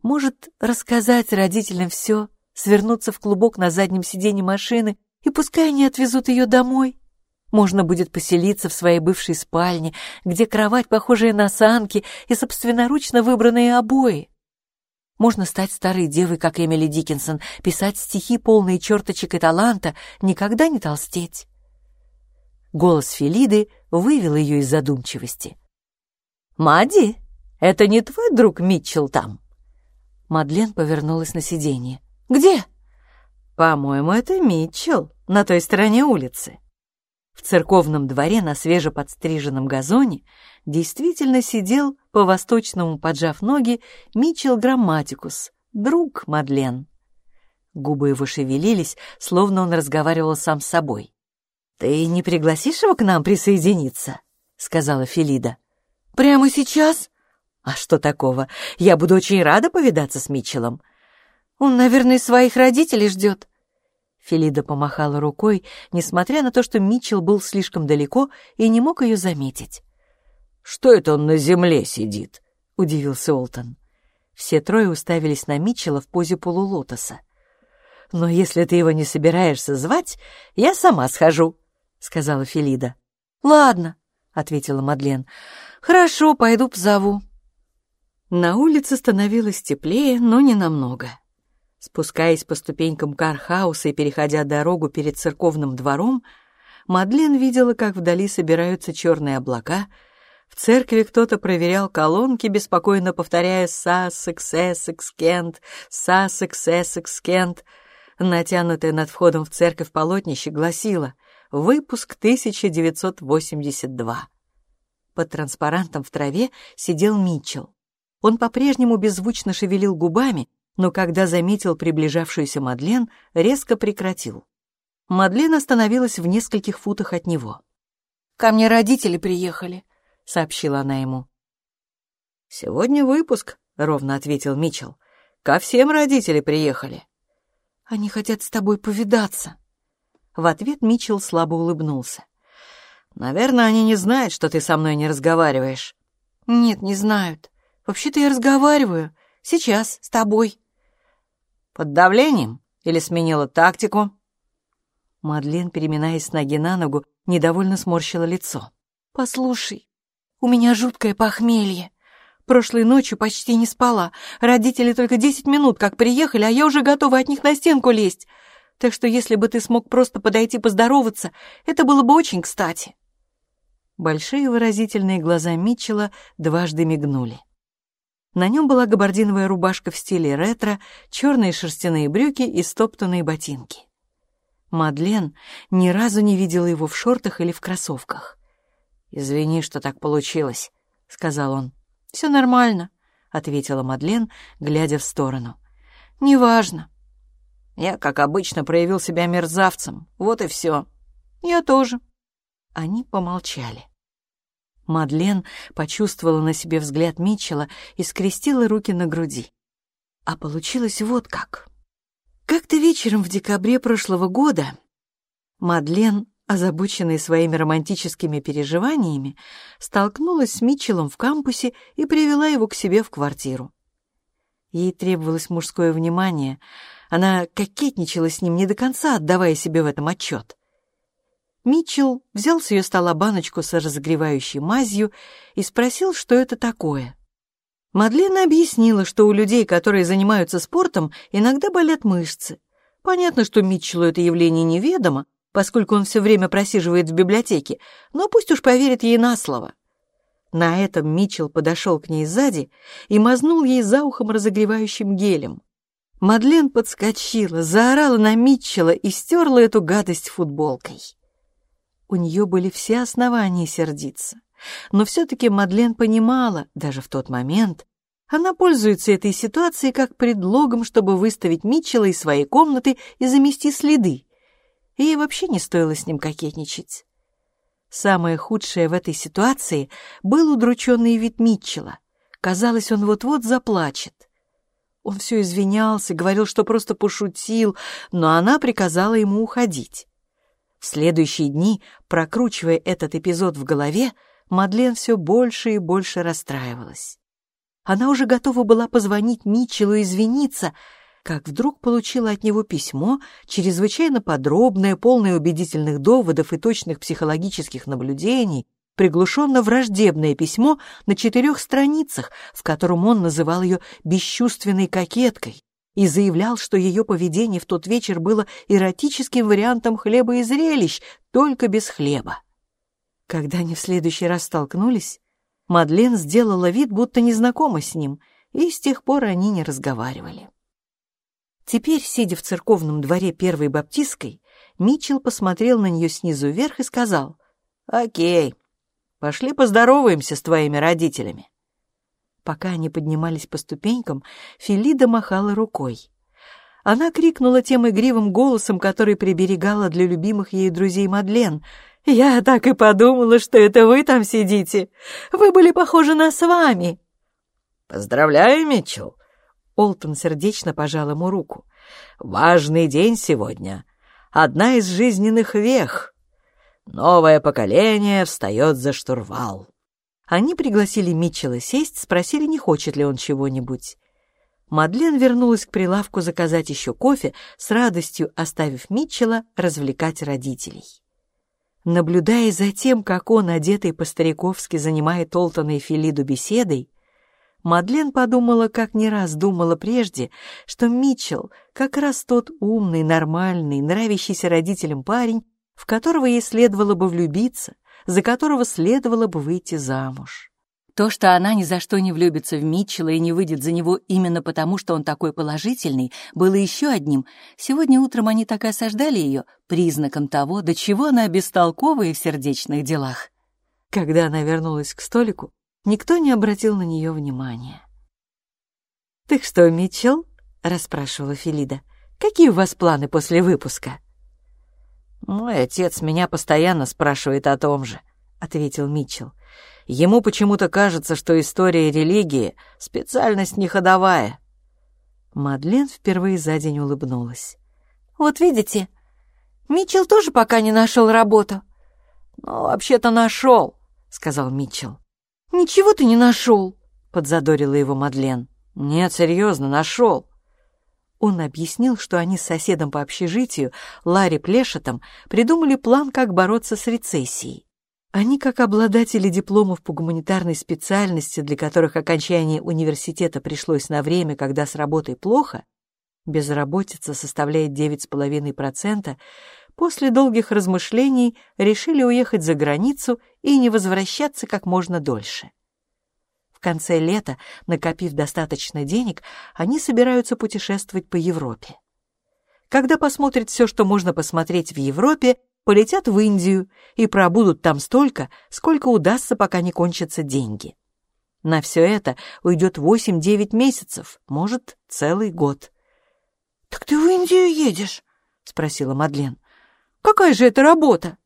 Может, рассказать родителям все, свернуться в клубок на заднем сиденье машины, и пускай они отвезут ее домой? Можно будет поселиться в своей бывшей спальне, где кровать, похожая на санки, и собственноручно выбранные обои. Можно стать старой девой, как Эмили Диккенсон, писать стихи, полные черточек и таланта, никогда не толстеть. Голос Фелиды вывел ее из задумчивости. «Мадди, это не твой друг Митчелл там?» Мадлен повернулась на сиденье. «Где?» «По-моему, это Митчелл, на той стороне улицы». В церковном дворе на свежеподстриженном газоне действительно сидел, по-восточному поджав ноги, Митчелл Грамматикус, друг Мадлен. Губы его шевелились, словно он разговаривал сам с собой. «Ты не пригласишь его к нам присоединиться?» — сказала Филида. «Прямо сейчас?» «А что такого? Я буду очень рада повидаться с Митчеллом». «Он, наверное, своих родителей ждет», Филида помахала рукой, несмотря на то, что Митчелл был слишком далеко и не мог ее заметить. «Что это он на земле сидит?» — удивился Олтон. Все трое уставились на Митчелла в позе полулотоса. «Но если ты его не собираешься звать, я сама схожу», — сказала Филида. «Ладно», — ответила Мадлен. «Хорошо, пойду позову». На улице становилось теплее, но не намного. Спускаясь по ступенькам кархауса и переходя дорогу перед церковным двором, Мадлен видела, как вдали собираются черные облака. В церкви кто-то проверял колонки, беспокойно повторяя «Сассекс, Эссекс, Кент, Сассекс, Эссекс, Кент». Натянутое над входом в церковь полотнище гласило «Выпуск 1982». Под транспарантом в траве сидел Митчелл. Он по-прежнему беззвучно шевелил губами, но когда заметил приближавшуюся Мадлен, резко прекратил. Мадлен остановилась в нескольких футах от него. «Ко мне родители приехали», — сообщила она ему. «Сегодня выпуск», — ровно ответил Митчелл. «Ко всем родители приехали». «Они хотят с тобой повидаться». В ответ Митчелл слабо улыбнулся. «Наверное, они не знают, что ты со мной не разговариваешь». «Нет, не знают. Вообще-то я разговариваю. Сейчас, с тобой». Под давлением? Или сменила тактику?» Мадлен, переминаясь с ноги на ногу, недовольно сморщила лицо. «Послушай, у меня жуткое похмелье. Прошлой ночью почти не спала. Родители только десять минут как приехали, а я уже готова от них на стенку лезть. Так что если бы ты смог просто подойти поздороваться, это было бы очень кстати». Большие выразительные глаза Митчелла дважды мигнули. На нем была габардиновая рубашка в стиле ретро, черные шерстяные брюки и стоптанные ботинки. Мадлен ни разу не видела его в шортах или в кроссовках. «Извини, что так получилось», — сказал он. «Все нормально», — ответила Мадлен, глядя в сторону. «Неважно. Я, как обычно, проявил себя мерзавцем. Вот и все. Я тоже». Они помолчали. Мадлен почувствовала на себе взгляд Митчелла и скрестила руки на груди. А получилось вот как. Как-то вечером в декабре прошлого года Мадлен, озабоченная своими романтическими переживаниями, столкнулась с Митчеллом в кампусе и привела его к себе в квартиру. Ей требовалось мужское внимание, она кокетничала с ним не до конца, отдавая себе в этом отчет. Митчелл взял с ее стола баночку с разогревающей мазью и спросил, что это такое. Мадлена объяснила, что у людей, которые занимаются спортом, иногда болят мышцы. Понятно, что Митчеллу это явление неведомо, поскольку он все время просиживает в библиотеке, но пусть уж поверит ей на слово. На этом Митчелл подошел к ней сзади и мазнул ей за ухом разогревающим гелем. Мадлен подскочила, заорала на Митчелла и стерла эту гадость футболкой. У нее были все основания сердиться. Но все-таки Мадлен понимала, даже в тот момент, она пользуется этой ситуацией как предлогом, чтобы выставить Митчелла из своей комнаты и замести следы. Ей вообще не стоило с ним кокетничать. Самое худшее в этой ситуации был удрученный вид Митчелла. Казалось, он вот-вот заплачет. Он все извинялся, говорил, что просто пошутил, но она приказала ему уходить. В следующие дни, прокручивая этот эпизод в голове, Мадлен все больше и больше расстраивалась. Она уже готова была позвонить Митчеллу и извиниться, как вдруг получила от него письмо, чрезвычайно подробное, полное убедительных доводов и точных психологических наблюдений, приглушенно враждебное письмо на четырех страницах, в котором он называл ее бесчувственной кокеткой и заявлял, что ее поведение в тот вечер было эротическим вариантом хлеба и зрелищ, только без хлеба. Когда они в следующий раз столкнулись, Мадлен сделала вид, будто не знакома с ним, и с тех пор они не разговаривали. Теперь, сидя в церковном дворе первой баптистской, Митчелл посмотрел на нее снизу вверх и сказал, «Окей, пошли поздороваемся с твоими родителями». Пока они поднимались по ступенькам, Филида махала рукой. Она крикнула тем игривым голосом, который приберегала для любимых ей друзей Мадлен — «Я так и подумала, что это вы там сидите. Вы были похожи на с вами». «Поздравляю, Митчелл!» Олтон сердечно пожал ему руку. «Важный день сегодня. Одна из жизненных вех. Новое поколение встает за штурвал». Они пригласили Митчелла сесть, спросили, не хочет ли он чего-нибудь. Мадлен вернулась к прилавку заказать еще кофе, с радостью оставив Митчелла развлекать родителей. Наблюдая за тем, как он, одетый по-стариковски, занимает Олтона и Филиду беседой, Мадлен подумала, как не раз думала прежде, что Митчелл как раз тот умный, нормальный, нравящийся родителям парень, в которого ей следовало бы влюбиться, за которого следовало бы выйти замуж. То, что она ни за что не влюбится в Митчелла и не выйдет за него именно потому, что он такой положительный, было еще одним. Сегодня утром они так и осаждали ее, признаком того, до чего она бестолкова и в сердечных делах. Когда она вернулась к столику, никто не обратил на нее внимания. «Так что, Митчелл?» — расспрашивала Филида. «Какие у вас планы после выпуска?» «Мой отец меня постоянно спрашивает о том же», — ответил Митчелл. Ему почему-то кажется, что история религии — специальность неходовая. Мадлен впервые за день улыбнулась. «Вот видите, Митчелл тоже пока не нашел работу». «Ну, вообще-то нашел», — сказал Митчелл. «Ничего ты не нашел», — подзадорила его Мадлен. «Нет, серьезно, нашел». Он объяснил, что они с соседом по общежитию, Ларри Плешетом, придумали план, как бороться с рецессией. Они, как обладатели дипломов по гуманитарной специальности, для которых окончание университета пришлось на время, когда с работой плохо, безработица составляет 9,5%, после долгих размышлений решили уехать за границу и не возвращаться как можно дольше. В конце лета, накопив достаточно денег, они собираются путешествовать по Европе. Когда посмотрят все, что можно посмотреть в Европе, полетят в Индию и пробудут там столько, сколько удастся, пока не кончатся деньги. На все это уйдет 8-9 месяцев, может, целый год. — Так ты в Индию едешь? — спросила Мадлен. — Какая же это работа?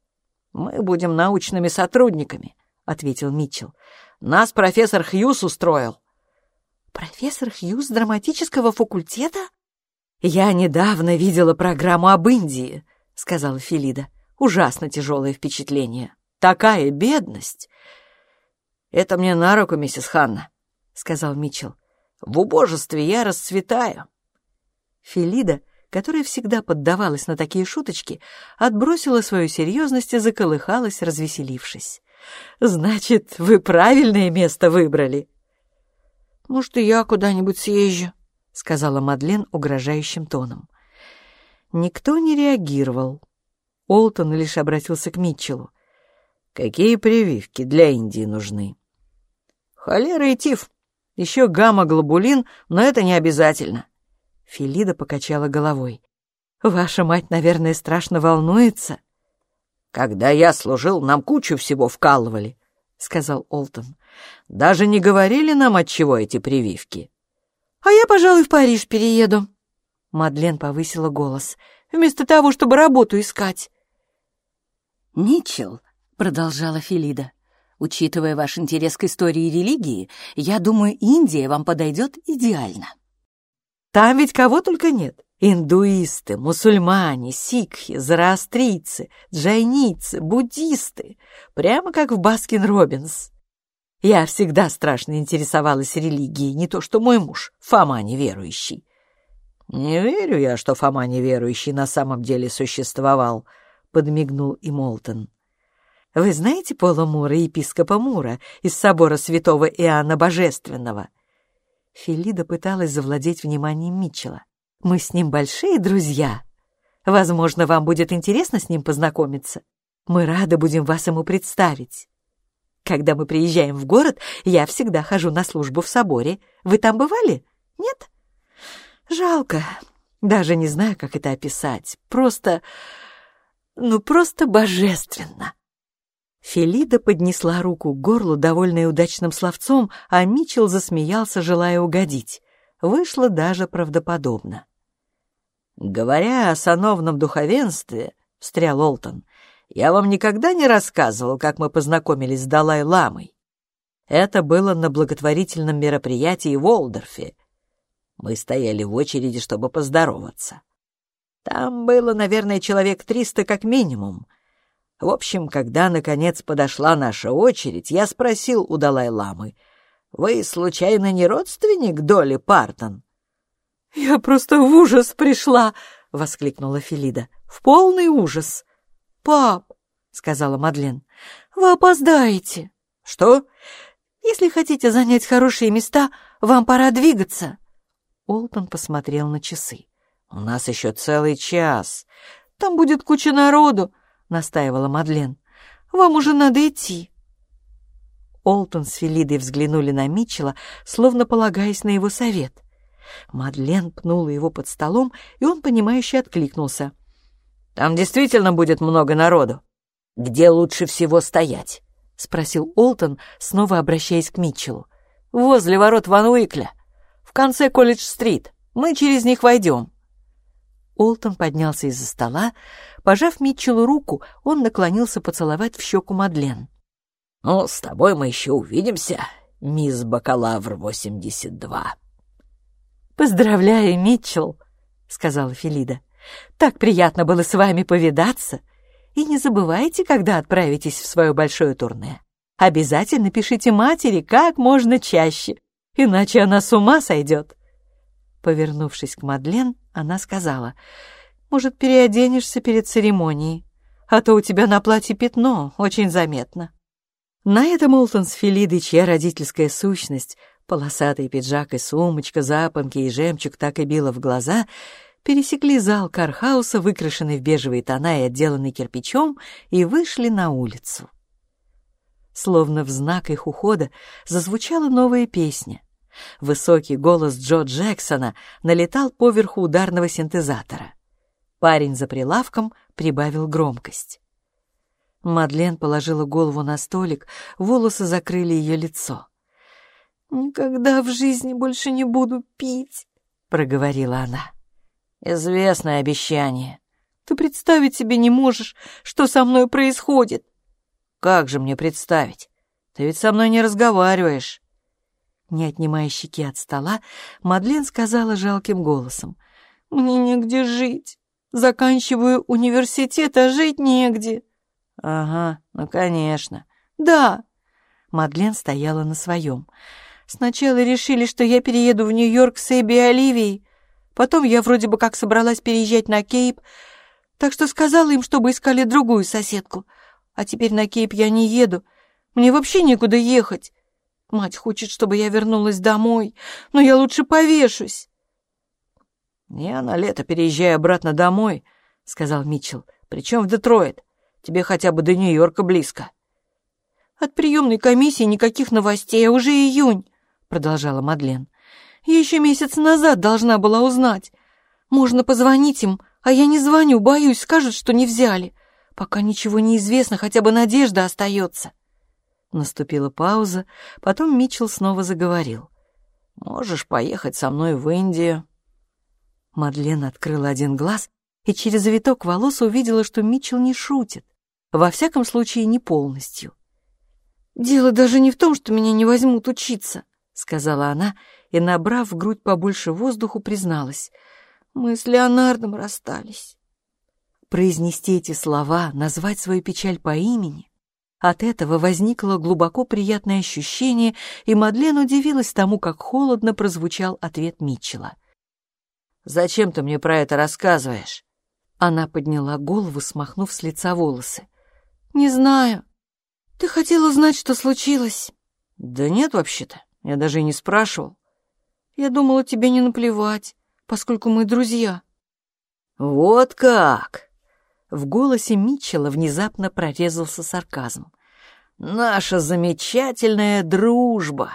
— Мы будем научными сотрудниками, — ответил Митчелл. — Нас профессор Хьюз устроил. — Профессор Хьюз драматического факультета? — Я недавно видела программу об Индии, — сказала Филида. «Ужасно тяжелое впечатление. Такая бедность!» «Это мне на руку, миссис Ханна», — сказал Митчелл. «В убожестве я расцветаю». Филида, которая всегда поддавалась на такие шуточки, отбросила свою серьезность и заколыхалась, развеселившись. «Значит, вы правильное место выбрали?» «Может, и я куда-нибудь съезжу», — сказала Мадлен угрожающим тоном. Никто не реагировал. Олтон лишь обратился к Митчеллу. «Какие прививки для Индии нужны?» «Холера и тиф. Еще гамма-глобулин, но это не обязательно». Филида покачала головой. «Ваша мать, наверное, страшно волнуется». «Когда я служил, нам кучу всего вкалывали», — сказал Олтон. «Даже не говорили нам, от чего эти прививки». «А я, пожалуй, в Париж перееду», Мадлен повысила голос. «Вместо того, чтобы работу искать». «Митчелл», — продолжала Филида, «учитывая ваш интерес к истории и религии, я думаю, Индия вам подойдет идеально». «Там ведь кого только нет. Индуисты, мусульмане, сикхи, зороастрийцы, джайнисты, буддисты. Прямо как в Baskin-Robbins. Я всегда страшно интересовалась религией, не то что мой муж, Фома неверующий. «Не верю я, что Фома неверующий на самом деле существовал», — подмигнул и Молтон. «Вы знаете Пола Мура, епископа Мура, из собора святого Иоанна Божественного?» Филида пыталась завладеть вниманием Митчелла. Мы с ним большие друзья. Возможно, вам будет интересно с ним познакомиться. Мы рады будем вас ему представить. Когда мы приезжаем в город, я всегда хожу на службу в соборе. Вы там бывали? Нет? Жалко. Даже не знаю, как это описать. Просто... ну, просто божественно. Фелида поднесла руку к горлу, довольная удачным словцом, а Мичел засмеялся, желая угодить. Вышло даже правдоподобно. «Говоря о сановном духовенстве», — встрял Олтон, — «я вам никогда не рассказывал, как мы познакомились с Далай-ламой. Это было на благотворительном мероприятии в Олдорфе. Мы стояли в очереди, чтобы поздороваться. Там было, наверное, человек триста как минимум. В общем, когда, наконец, подошла наша очередь, я спросил у Далай-ламы, «Вы, случайно, не родственник Доли Партон?» «Я просто в ужас пришла!» — воскликнула Филида. «В полный ужас!» «Пап!» — сказала Мадлен. «Вы опоздаете!» «Что?» «Если хотите занять хорошие места, вам пора двигаться!» Олтон посмотрел на часы. «У нас еще целый час!» «Там будет куча народу!» — настаивала Мадлен. «Вам уже надо идти!» Олтон с Филидой взглянули на Митчелла, словно полагаясь на его совет — Мадлен пнула его под столом, и он, понимающе откликнулся. «Там действительно будет много народу. Где лучше всего стоять?» — спросил Олтон, снова обращаясь к Митчеллу. «Возле ворот Ван Уикля. В конце Колледж-стрит. Мы через них войдем». Олтон поднялся из-за стола. Пожав Митчеллу руку, он наклонился поцеловать в щеку Мадлен. «Ну, с тобой мы еще увидимся, мисс Бакалавр 82». «Поздравляю, Митчелл», — сказала Филида. «Так приятно было с вами повидаться. И не забывайте, когда отправитесь в свое большое турне. Обязательно пишите матери как можно чаще, иначе она с ума сойдет». Повернувшись к Мадлен, она сказала, «Может, переоденешься перед церемонией, а то у тебя на платье пятно, очень заметно». На этом Молтон с Филидой, чья родительская сущность Полосатый пиджак и сумочка, запонки и жемчуг так и било в глаза, пересекли зал Кархауса, выкрашенный в бежевые тона и отделанный кирпичом, и вышли на улицу. Словно в знак их ухода зазвучала новая песня. Высокий голос Джо Джексона налетал поверху ударного синтезатора. Парень за прилавком прибавил громкость. Мадлен положила голову на столик, волосы закрыли ее лицо. «Никогда в жизни больше не буду пить», — проговорила она. «Известное обещание. Ты представить себе не можешь, что со мной происходит». «Как же мне представить? Ты ведь со мной не разговариваешь». Не отнимая щеки от стола, Мадлен сказала жалким голосом. «Мне негде жить. Заканчиваю университет, а жить негде». «Ага, ну, конечно». «Да». Мадлен стояла на своем. Сначала решили, что я перееду в Нью-Йорк с Эбби и Оливией. Потом я вроде бы как собралась переезжать на Кейп, так что сказала им, чтобы искали другую соседку. А теперь на Кейп я не еду. Мне вообще некуда ехать. Мать хочет, чтобы я вернулась домой, но я лучше повешусь. «Я на лето переезжаю обратно домой», — сказал Митчелл. «Причем в Детройт. Тебе хотя бы до Нью-Йорка близко». «От приемной комиссии никаких новостей, а уже июнь продолжала Мадлен. «Я еще месяц назад должна была узнать. Можно позвонить им, а я не звоню, боюсь, скажут, что не взяли. Пока ничего не известно, хотя бы надежда остается». Наступила пауза, потом Митчелл снова заговорил. «Можешь поехать со мной в Индию». Мадлен открыла один глаз и через завиток волос увидела, что Митчелл не шутит. Во всяком случае, не полностью. «Дело даже не в том, что меня не возьмут учиться. — сказала она и, набрав в грудь побольше воздуху, призналась. Мы с Леонардом расстались. Произнести эти слова, назвать свою печаль по имени, от этого возникло глубоко приятное ощущение, и Мадлен удивилась тому, как холодно прозвучал ответ Митчелла. «Зачем ты мне про это рассказываешь?» Она подняла голову, смахнув с лица волосы. «Не знаю. Ты хотел узнать, что случилось?» «Да нет, вообще-то. Я даже и не спрашивал. Я думала, тебе не наплевать, поскольку мы друзья». «Вот как!» В голосе Митчелла внезапно прорезался сарказм. «Наша замечательная дружба!»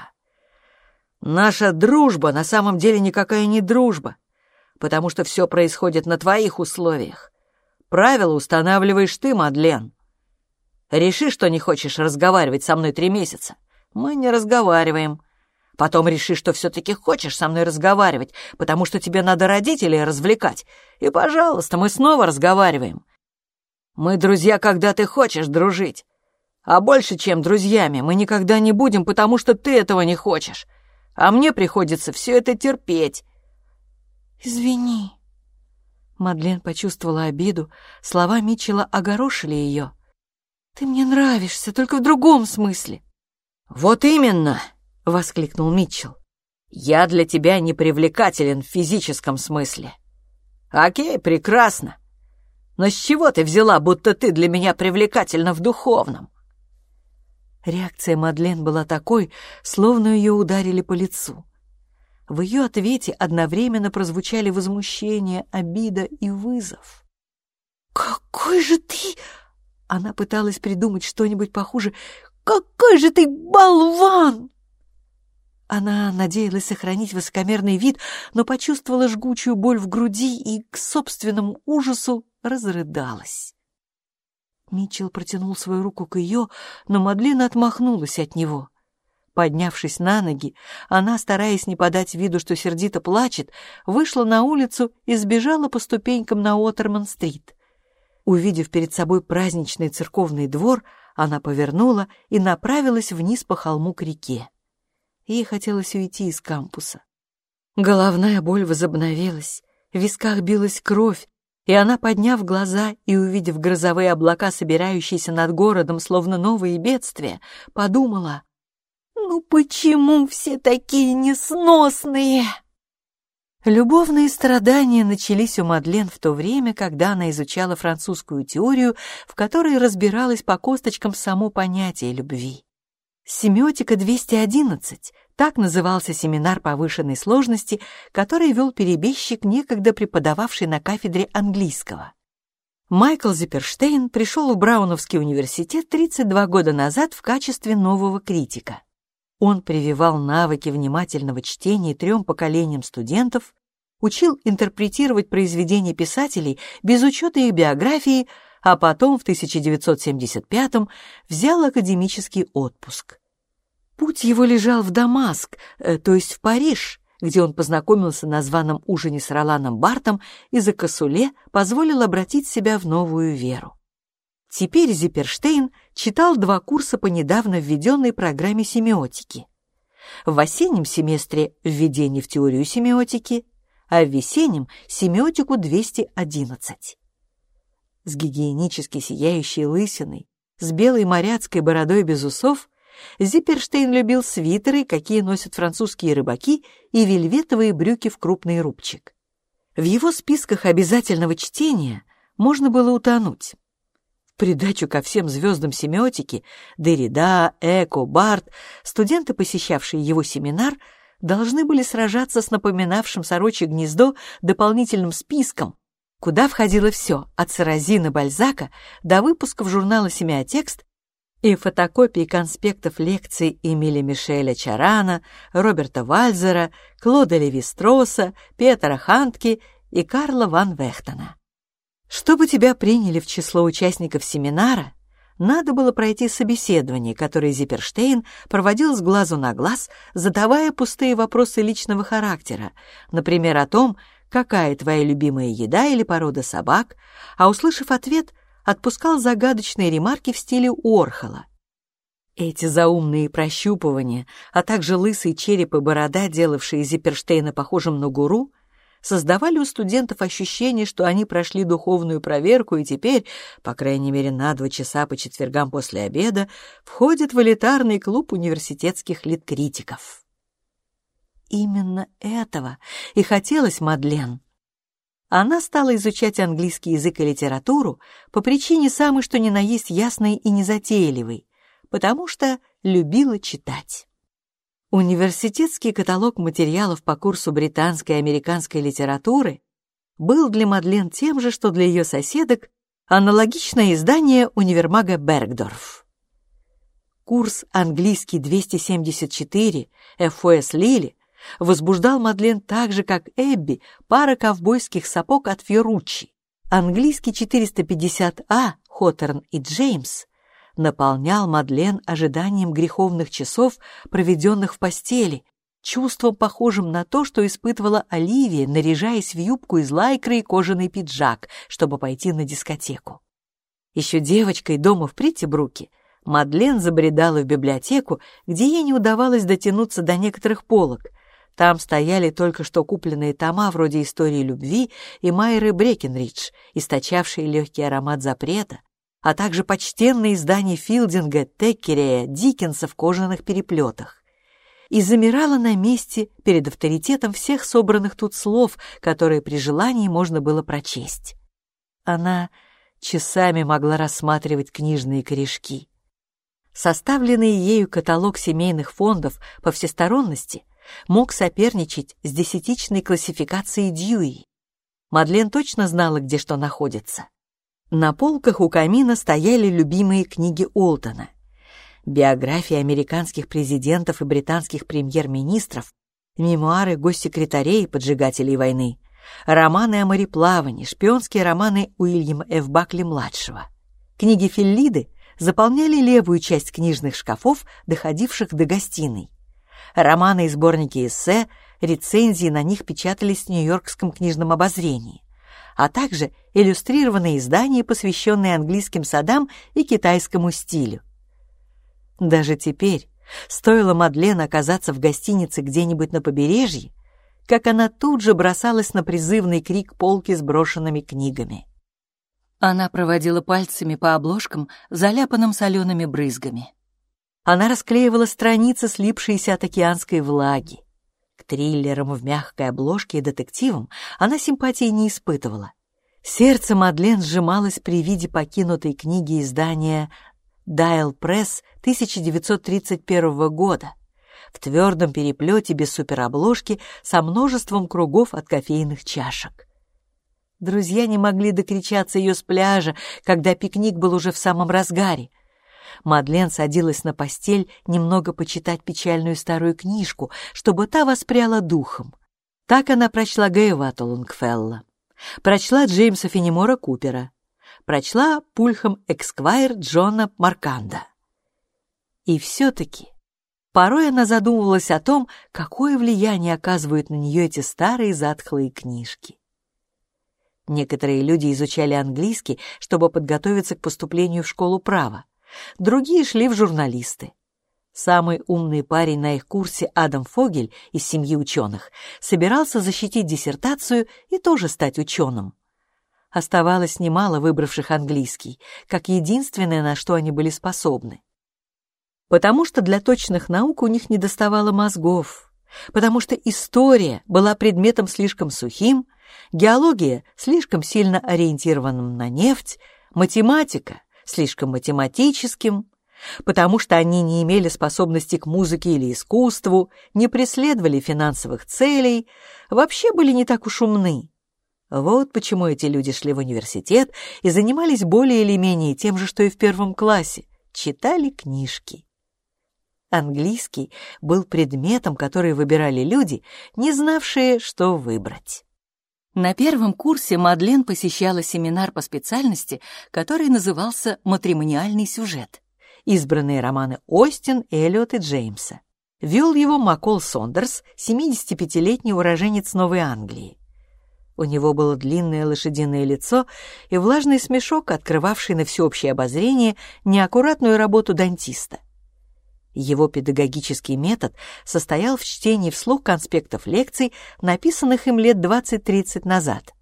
«Наша дружба на самом деле никакая не дружба, потому что все происходит на твоих условиях. Правила устанавливаешь ты, Мадлен. Реши, что не хочешь разговаривать со мной три месяца. Мы не разговариваем. Потом реши, что все-таки хочешь со мной разговаривать, потому что тебе надо родителей развлекать. И, пожалуйста, мы снова разговариваем. Мы друзья, когда ты хочешь дружить. А больше, чем друзьями, мы никогда не будем, потому что ты этого не хочешь. А мне приходится все это терпеть. Извини. Мадлен почувствовала обиду, слова Митчелла огорошили ее. Ты мне нравишься, только в другом смысле. Вот именно, воскликнул Митчелл. Я для тебя не привлекателен в физическом смысле. Окей, прекрасно. Но с чего ты взяла, будто ты для меня привлекательна в духовном?» Реакция Мадлен была такой, словно ее ударили по лицу. В ее ответе одновременно прозвучали возмущение, обида и вызов. «Какой же ты...» Она пыталась придумать что-нибудь похуже. «Какой же ты болван!» Она надеялась сохранить высокомерный вид, но почувствовала жгучую боль в груди и, к собственному ужасу, разрыдалась. Митчелл протянул свою руку к ее, но Мадлен отмахнулась от него. Поднявшись на ноги, она, стараясь не подать виду, что сердито плачет, вышла на улицу и сбежала по ступенькам на Уотерман-стрит. Увидев перед собой праздничный церковный двор, она повернула и направилась вниз по холму к реке. Ей хотелось уйти из кампуса. Головная боль возобновилась, в висках билась кровь, и она, подняв глаза и увидев грозовые облака, собирающиеся над городом, словно новые бедствия, подумала, «Ну почему все такие несносные?» Любовные страдания начались у Мадлен в то время, когда она изучала французскую теорию, в которой разбиралась по косточкам само понятие любви. Семиотика 211 — так назывался семинар повышенной сложности, который вел перебежчик, некогда преподававший на кафедре английского. Майкл Зипперштейн пришел в Брауновский университет 32 года назад в качестве нового критика. Он прививал навыки внимательного чтения трем поколениям студентов, учил интерпретировать произведения писателей без учета их биографии, а потом в 1975-м взял академический отпуск. Путь его лежал в Дамаск, э, то есть в Париж, где он познакомился на званом ужине с Роланом Бартом и за косуле позволил обратить себя в новую веру. Теперь Зипперштейн читал два курса по недавно введенной программе семиотики. В осеннем семестре «Введение в теорию семиотики», а в весеннем — семиотику 211 с гигиенически сияющей лысиной, с белой моряцкой бородой без усов, Зипперштейн любил свитеры, какие носят французские рыбаки, и вельветовые брюки в крупный рубчик. В его списках обязательного чтения можно было утонуть. В придачу ко всем звездам семиотики Деррида, Эко, Барт, студенты, посещавшие его семинар, должны были сражаться с напоминавшим сорочье гнездо дополнительным списком, куда входило все, от Саразина Бальзака до выпусков журнала «Семиотекст» и фотокопии конспектов лекций Эмили Мишеля Чарана, Роберта Вальзера, Клода Леви-Стросса, Петера Хантки и Карла Ван Вехтона. Чтобы тебя приняли в число участников семинара, надо было пройти собеседование, которое Зипперштейн проводил с глазу на глаз, задавая пустые вопросы личного характера, например, о том, какая твоя любимая еда или порода собак, а, услышав ответ, отпускал загадочные ремарки в стиле Орхола. Эти заумные прощупывания, а также лысый череп и борода, делавшие Зипперштейна похожим на гуру, создавали у студентов ощущение, что они прошли духовную проверку и теперь, по крайней мере на два часа по четвергам после обеда, входят в элитарный клуб университетских литкритиков. Именно этого и хотелось Мадлен. Она стала изучать английский язык и литературу по причине самой что ни на есть ясной и незатейливой, потому что любила читать. Университетский каталог материалов по курсу британской и американской литературы был для Мадлен тем же, что для ее соседок аналогичное издание универмага Бергдорф. Курс английский 274 ФОС Лили возбуждал Мадлен так же, как Эбби, пара ковбойских сапог от Фьоруччи. Английский 450А Хоторн и Джеймс наполнял Мадлен ожиданием греховных часов, проведенных в постели, чувством, похожим на то, что испытывала Оливия, наряжаясь в юбку из лайкры и кожаный пиджак, чтобы пойти на дискотеку. Еще девочкой дома в Притибруке Мадлен забредала в библиотеку, где ей не удавалось дотянуться до некоторых полок. Там стояли только что купленные тома вроде «Истории любви» и Майры Брекенридж, источавшие легкий аромат запрета, а также почтенные издания Филдинга, Теккерея, Диккенса в кожаных переплетах. И замирала на месте перед авторитетом всех собранных тут слов, которые при желании можно было прочесть. Она часами могла рассматривать книжные корешки. Составленный ею каталог семейных фондов по всесторонности мог соперничать с десятичной классификацией Дьюи. Мадлен точно знала, где что находится. На полках у камина стояли любимые книги Олтона. Биографии американских президентов и британских премьер-министров, мемуары госсекретарей и поджигателей войны, романы о мореплавании, шпионские романы Уильяма Ф. Бакли-младшего. Книги Филлиды заполняли левую часть книжных шкафов, доходивших до гостиной. Романы и сборники эссе, рецензии на них печатались в Нью-Йоркском книжном обозрении а также иллюстрированные издания, посвященные английским садам и китайскому стилю. Даже теперь, стоило Мадлен оказаться в гостинице где-нибудь на побережье, как она тут же бросалась на призывный крик полки с брошенными книгами. Она проводила пальцами по обложкам, заляпанным солеными брызгами. Она расклеивала страницы, слипшиеся от океанской влаги триллерам в мягкой обложке и детективам она симпатии не испытывала. Сердце Мадлен сжималось при виде покинутой книги издания «Dial Press» 1931 года в твердом переплете без суперобложки со множеством кругов от кофейных чашек. Друзья не могли докричаться ее с пляжа, когда пикник был уже в самом разгаре. Мадлен садилась на постель немного почитать печальную старую книжку, чтобы та воспряла духом. Так она прочла Гейвата Лунгфелла, прочла Джеймса Фенемора Купера, прочла Пульхам Эксквайр Джона Марканда. И все-таки порой она задумывалась о том, какое влияние оказывают на нее эти старые затхлые книжки. Некоторые люди изучали английский, чтобы подготовиться к поступлению в школу права другие шли в журналисты. Самый умный парень на их курсе Адам Фогель из семьи ученых собирался защитить диссертацию и тоже стать ученым. Оставалось немало выбравших английский, как единственное, на что они были способны. Потому что для точных наук у них не доставало мозгов, потому что история была предметом слишком сухим, геология слишком сильно ориентированным на нефть, математика слишком математическим, потому что они не имели способности к музыке или искусству, не преследовали финансовых целей, вообще были не так уж умны. Вот почему эти люди шли в университет и занимались более или менее тем же, что и в первом классе, читали книжки. Английский был предметом, который выбирали люди, не знавшие, что выбрать. На первом курсе Мадлен посещала семинар по специальности, который назывался «Матримониальный сюжет». Избранные романы Остин, Эллиот и Джеймса. Вел его Макол Сондерс, 75-летний уроженец Новой Англии. У него было длинное лошадиное лицо и влажный смешок, открывавший на всеобщее обозрение неаккуратную работу дантиста. Его педагогический метод состоял в чтении вслух конспектов лекций, написанных им лет 20-30 назад.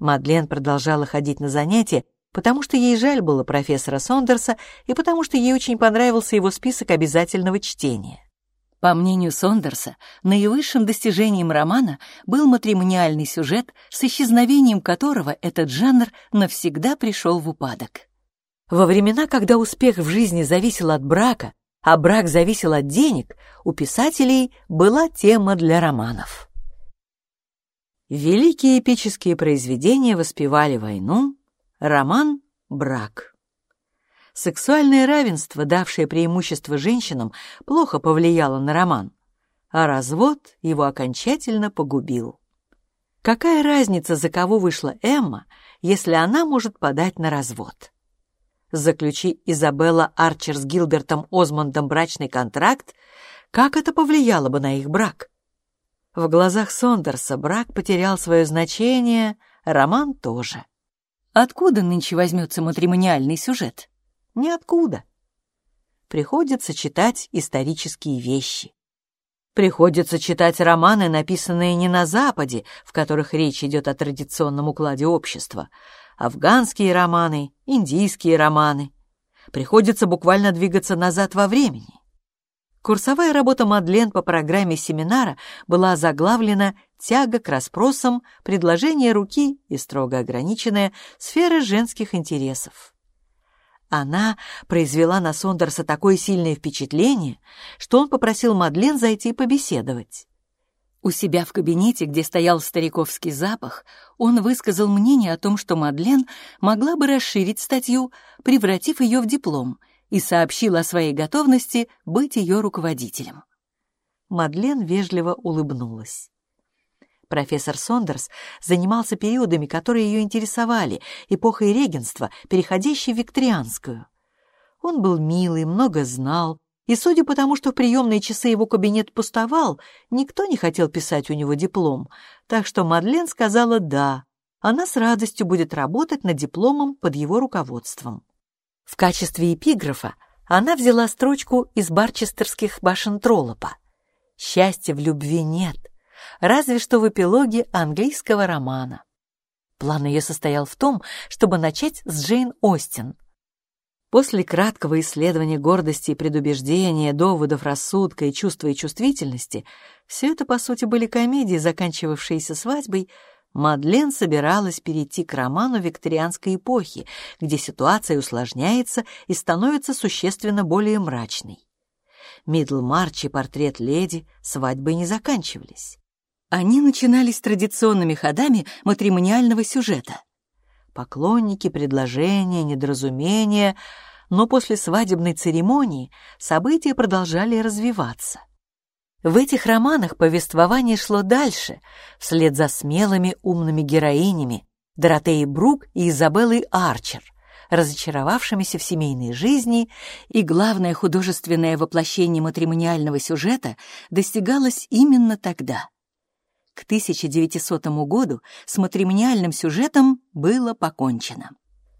Мадлен продолжала ходить на занятия, потому что ей жаль было профессора Сондерса и потому что ей очень понравился его список обязательного чтения. По мнению Сондерса, наивысшим достижением романа был матримониальный сюжет, с исчезновением которого этот жанр навсегда пришел в упадок. Во времена, когда успех в жизни зависел от брака, а брак зависел от денег, у писателей была тема для романов. Великие эпические произведения воспевали войну, роман — брак. Сексуальное равенство, давшее преимущество женщинам, плохо повлияло на роман, а развод его окончательно погубил. Какая разница, за кого вышла Эмма, если она может подать на развод? Заключи Изабелла Арчер с Гилбертом Озмондом брачный контракт, как это повлияло бы на их брак? В глазах Сондерса брак потерял свое значение, роман тоже. Откуда нынче возьмется матримониальный сюжет? Ниоткуда. Приходится читать исторические вещи. Приходится читать романы, написанные не на Западе, в которых речь идет о традиционном укладе общества, афганские романы, индийские романы. Приходится буквально двигаться назад во времени. Курсовая работа Мадлен по программе семинара была заглавлена «Тяга к расспросам, предложение руки и строго ограниченная сфера женских интересов». Она произвела на Сондерса такое сильное впечатление, что он попросил Мадлен зайти побеседовать. У себя в кабинете, где стоял стариковский запах, он высказал мнение о том, что Мадлен могла бы расширить статью, превратив ее в диплом, и сообщил о своей готовности быть ее руководителем. Мадлен вежливо улыбнулась. Профессор Сондерс занимался периодами, которые ее интересовали, эпохой регенства, переходящей в викторианскую. Он был милый, много знал, и судя по тому, что в приемные часы его кабинет пустовал, никто не хотел писать у него диплом, так что Мадлен сказала «да». Она с радостью будет работать над дипломом под его руководством. В качестве эпиграфа она взяла строчку из барчестерских башен Троллопа. «Счастья в любви нет, разве что в эпилоге английского романа». План ее состоял в том, чтобы начать с Джейн Остин, После краткого исследования гордости и предубеждения, доводов рассудка и чувства и чувствительности, все это, по сути, были комедии, заканчивавшиеся свадьбой, Мадлен собиралась перейти к роману викторианской эпохи, где ситуация усложняется и становится существенно более мрачной. Мидлмарч и портрет леди свадьбой не заканчивались. Они начинались традиционными ходами матримониального сюжета — Поклонники, предложения, недоразумения, но после свадебной церемонии события продолжали развиваться. В этих романах повествование шло дальше, вслед за смелыми умными героинями Доротеей Брук и Изабеллой Арчер, разочаровавшимися в семейной жизни, и главное художественное воплощение матримониального сюжета достигалось именно тогда — к 1900 году с матримониальным сюжетом было покончено.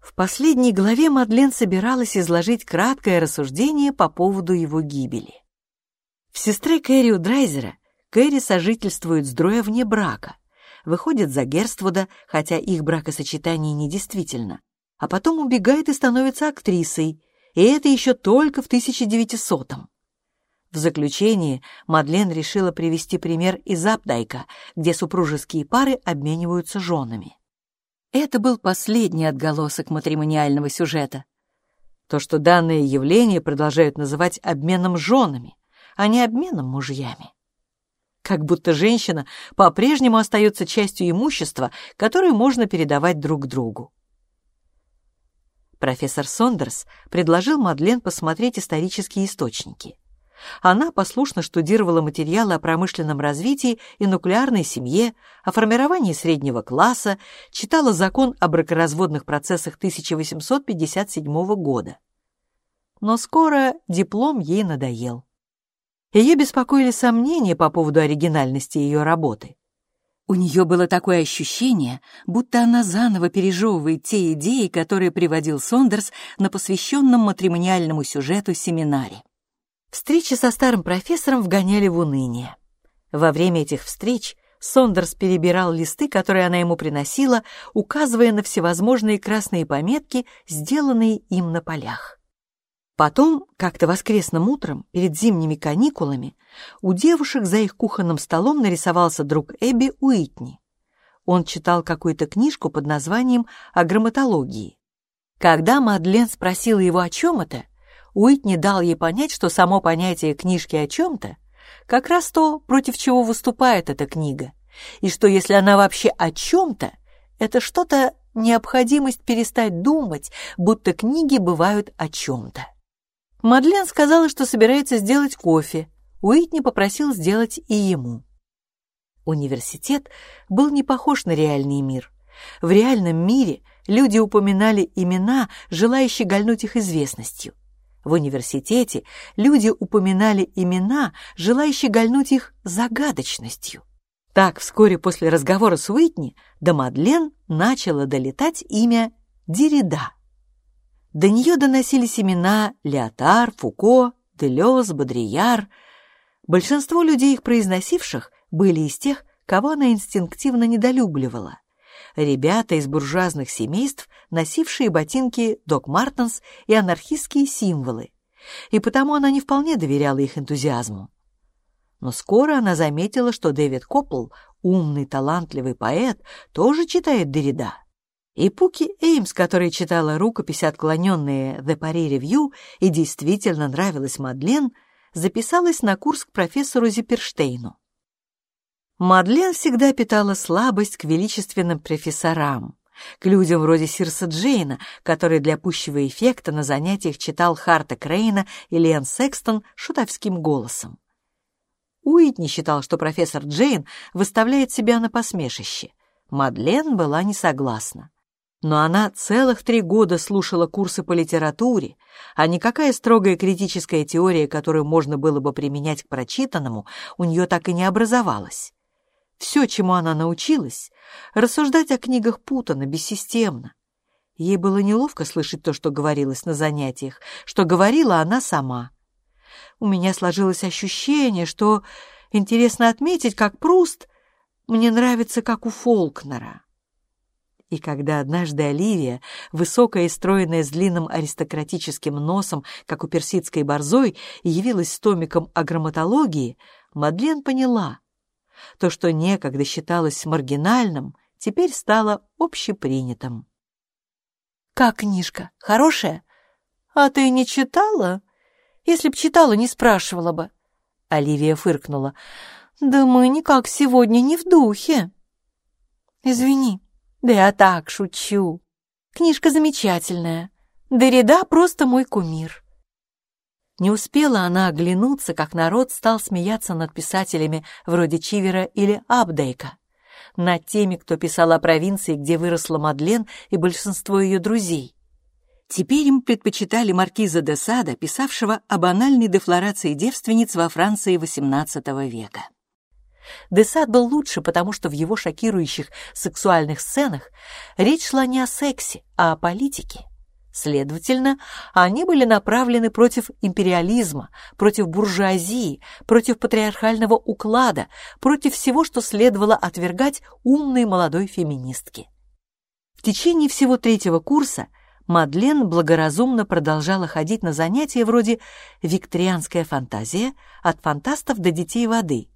В последней главе Мадлен собиралась изложить краткое рассуждение по поводу его гибели. В сестре Кэрри у Драйзера Кэрри сожительствует с Дроя вне брака, выходит за Герствуда, хотя их бракосочетание недействительно, а потом убегает и становится актрисой, и это еще только в 1900-м. В заключение Мадлен решила привести пример из Апдайка, где супружеские пары обмениваются женами. Это был последний отголосок матримониального сюжета. То, что данное явление продолжают называть обменом женами, а не обменом мужьями. Как будто женщина по-прежнему остается частью имущества, которое можно передавать друг другу. Профессор Сондерс предложил Мадлен посмотреть исторические источники. Она послушно штудировала материалы о промышленном развитии и нуклеарной семье, о формировании среднего класса, читала закон о бракоразводных процессах 1857 года. Но скоро диплом ей надоел. Ее беспокоили сомнения по поводу оригинальности ее работы. У нее было такое ощущение, будто она заново пережевывает те идеи, которые приводил Сондерс на посвященном матримониальному сюжету семинаре. Встречи со старым профессором вгоняли в уныние. Во время этих встреч Сондерс перебирал листы, которые она ему приносила, указывая на всевозможные красные пометки, сделанные им на полях. Потом, как-то воскресным утром, перед зимними каникулами, у девушек за их кухонным столом нарисовался друг Эбби Уитни. Он читал какую-то книжку под названием «О грамматологии». Когда Мадлен спросила его о чем это, Уитни дал ей понять, что само понятие книжки о чем-то как раз то, против чего выступает эта книга, и что если она вообще о чем-то, это что-то необходимость перестать думать, будто книги бывают о чем-то. Мадлен сказала, что собирается сделать кофе. Уитни попросил сделать и ему. Университет был не похож на реальный мир. В реальном мире люди упоминали имена, желающие гольнуть их известностью. В университете люди упоминали имена, желающие гольнуть их загадочностью. Так, вскоре после разговора с Уитни до Мадлен начало долетать имя Дирида. До нее доносились имена Леотар, Фуко, Делез, Бодрияр. Большинство людей, их произносивших, были из тех, кого она инстинктивно недолюбливала. Ребята из буржуазных семейств, носившие ботинки Док Мартенс и анархистские символы, и потому она не вполне доверяла их энтузиазму. Но скоро она заметила, что Дэвид Коппл, умный, талантливый поэт, тоже читает Деррида. И Пуки Эймс, которая читала рукопись, отклоненные The Paris Review, и действительно нравилась Мадлен, записалась на курс к профессору Зипперштейну. Мадлен всегда питала слабость к величественным профессорам, к людям вроде Сирса Джейна, который для пущего эффекта на занятиях читал Харта Крейна или Энн Секстон шутовским голосом. Уитни считал, что профессор Джейн выставляет себя на посмешище. Мадлен была не согласна. Но она целых три года слушала курсы по литературе, а никакая строгая критическая теория, которую можно было бы применять к прочитанному, у нее так и не образовалась. Все, чему она научилась, рассуждать о книгах путано, бессистемно. Ей было неловко слышать то, что говорилось на занятиях, что говорила она сама у меня сложилось ощущение, что интересно отметить, как Пруст мне нравится, как у Фолкнера. И когда однажды Оливия, высокая и стройная с длинным аристократическим носом, как у персидской борзой, явилась с томиком о грамматологии, Мадлен поняла, то, что некогда считалось маргинальным, теперь стало общепринятым. «Как книжка? Хорошая? А ты не читала?» Если б читала, не спрашивала бы. Оливия фыркнула. Да мы никак сегодня не в духе. Извини. Да я так шучу. Книжка замечательная. Дорида просто мой кумир. Не успела она оглянуться, как народ стал смеяться над писателями вроде Чивера или Абдейка, над теми, кто писал о провинции, где выросла Мадлен и большинство ее друзей. Теперь им предпочитали маркиза де Сада, писавшего о банальной дефлорации девственниц во Франции XVIII века. Де Сад был лучше, потому что в его шокирующих сексуальных сценах речь шла не о сексе, а о политике. Следовательно, они были направлены против империализма, против буржуазии, против патриархального уклада, против всего, что следовало отвергать умной молодой феминистке. В течение всего третьего курса Мадлен благоразумно продолжала ходить на занятия вроде «Викторианская фантазия» от фантастов до детей воды.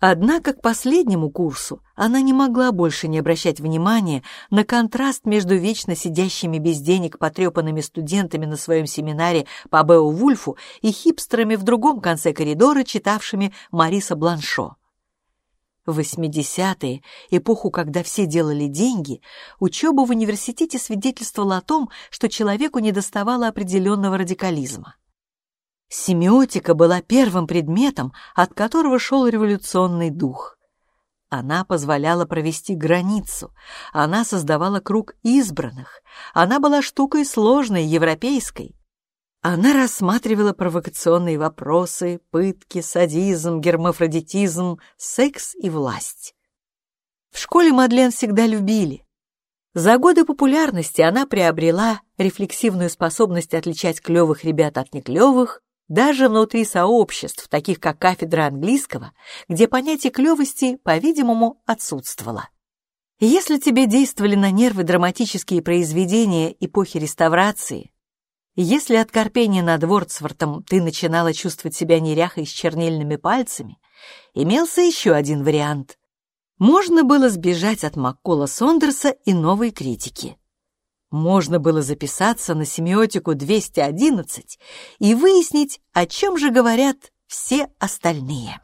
Однако к последнему курсу она не могла больше не обращать внимания на контраст между вечно сидящими без денег потрепанными студентами на своем семинаре по Беовульфу и хипстерами в другом конце коридора, читавшими Мариса Бланшо. В 80-е, эпоху, когда все делали деньги, учеба в университете свидетельствовала о том, что человеку недоставало определенного радикализма. Семиотика была первым предметом, от которого шел революционный дух. Она позволяла провести границу, она создавала круг избранных, она была штукой сложной, европейской, она рассматривала провокационные вопросы, пытки, садизм, гермафродитизм, секс и власть. В школе Мадлен всегда любили. За годы популярности она приобрела рефлексивную способность отличать клевых ребят от неклевых, даже внутри сообществ, таких как кафедра английского, где понятие клевости, по-видимому, отсутствовало. Если тебе действовали на нервы драматические произведения эпохи реставрации, если от корпения над Вордсвортом ты начинала чувствовать себя неряхой с чернильными пальцами, имелся еще один вариант. Можно было сбежать от Маккола Сондерса и новой критики. Можно было записаться на семиотику 211 и выяснить, о чем же говорят все остальные.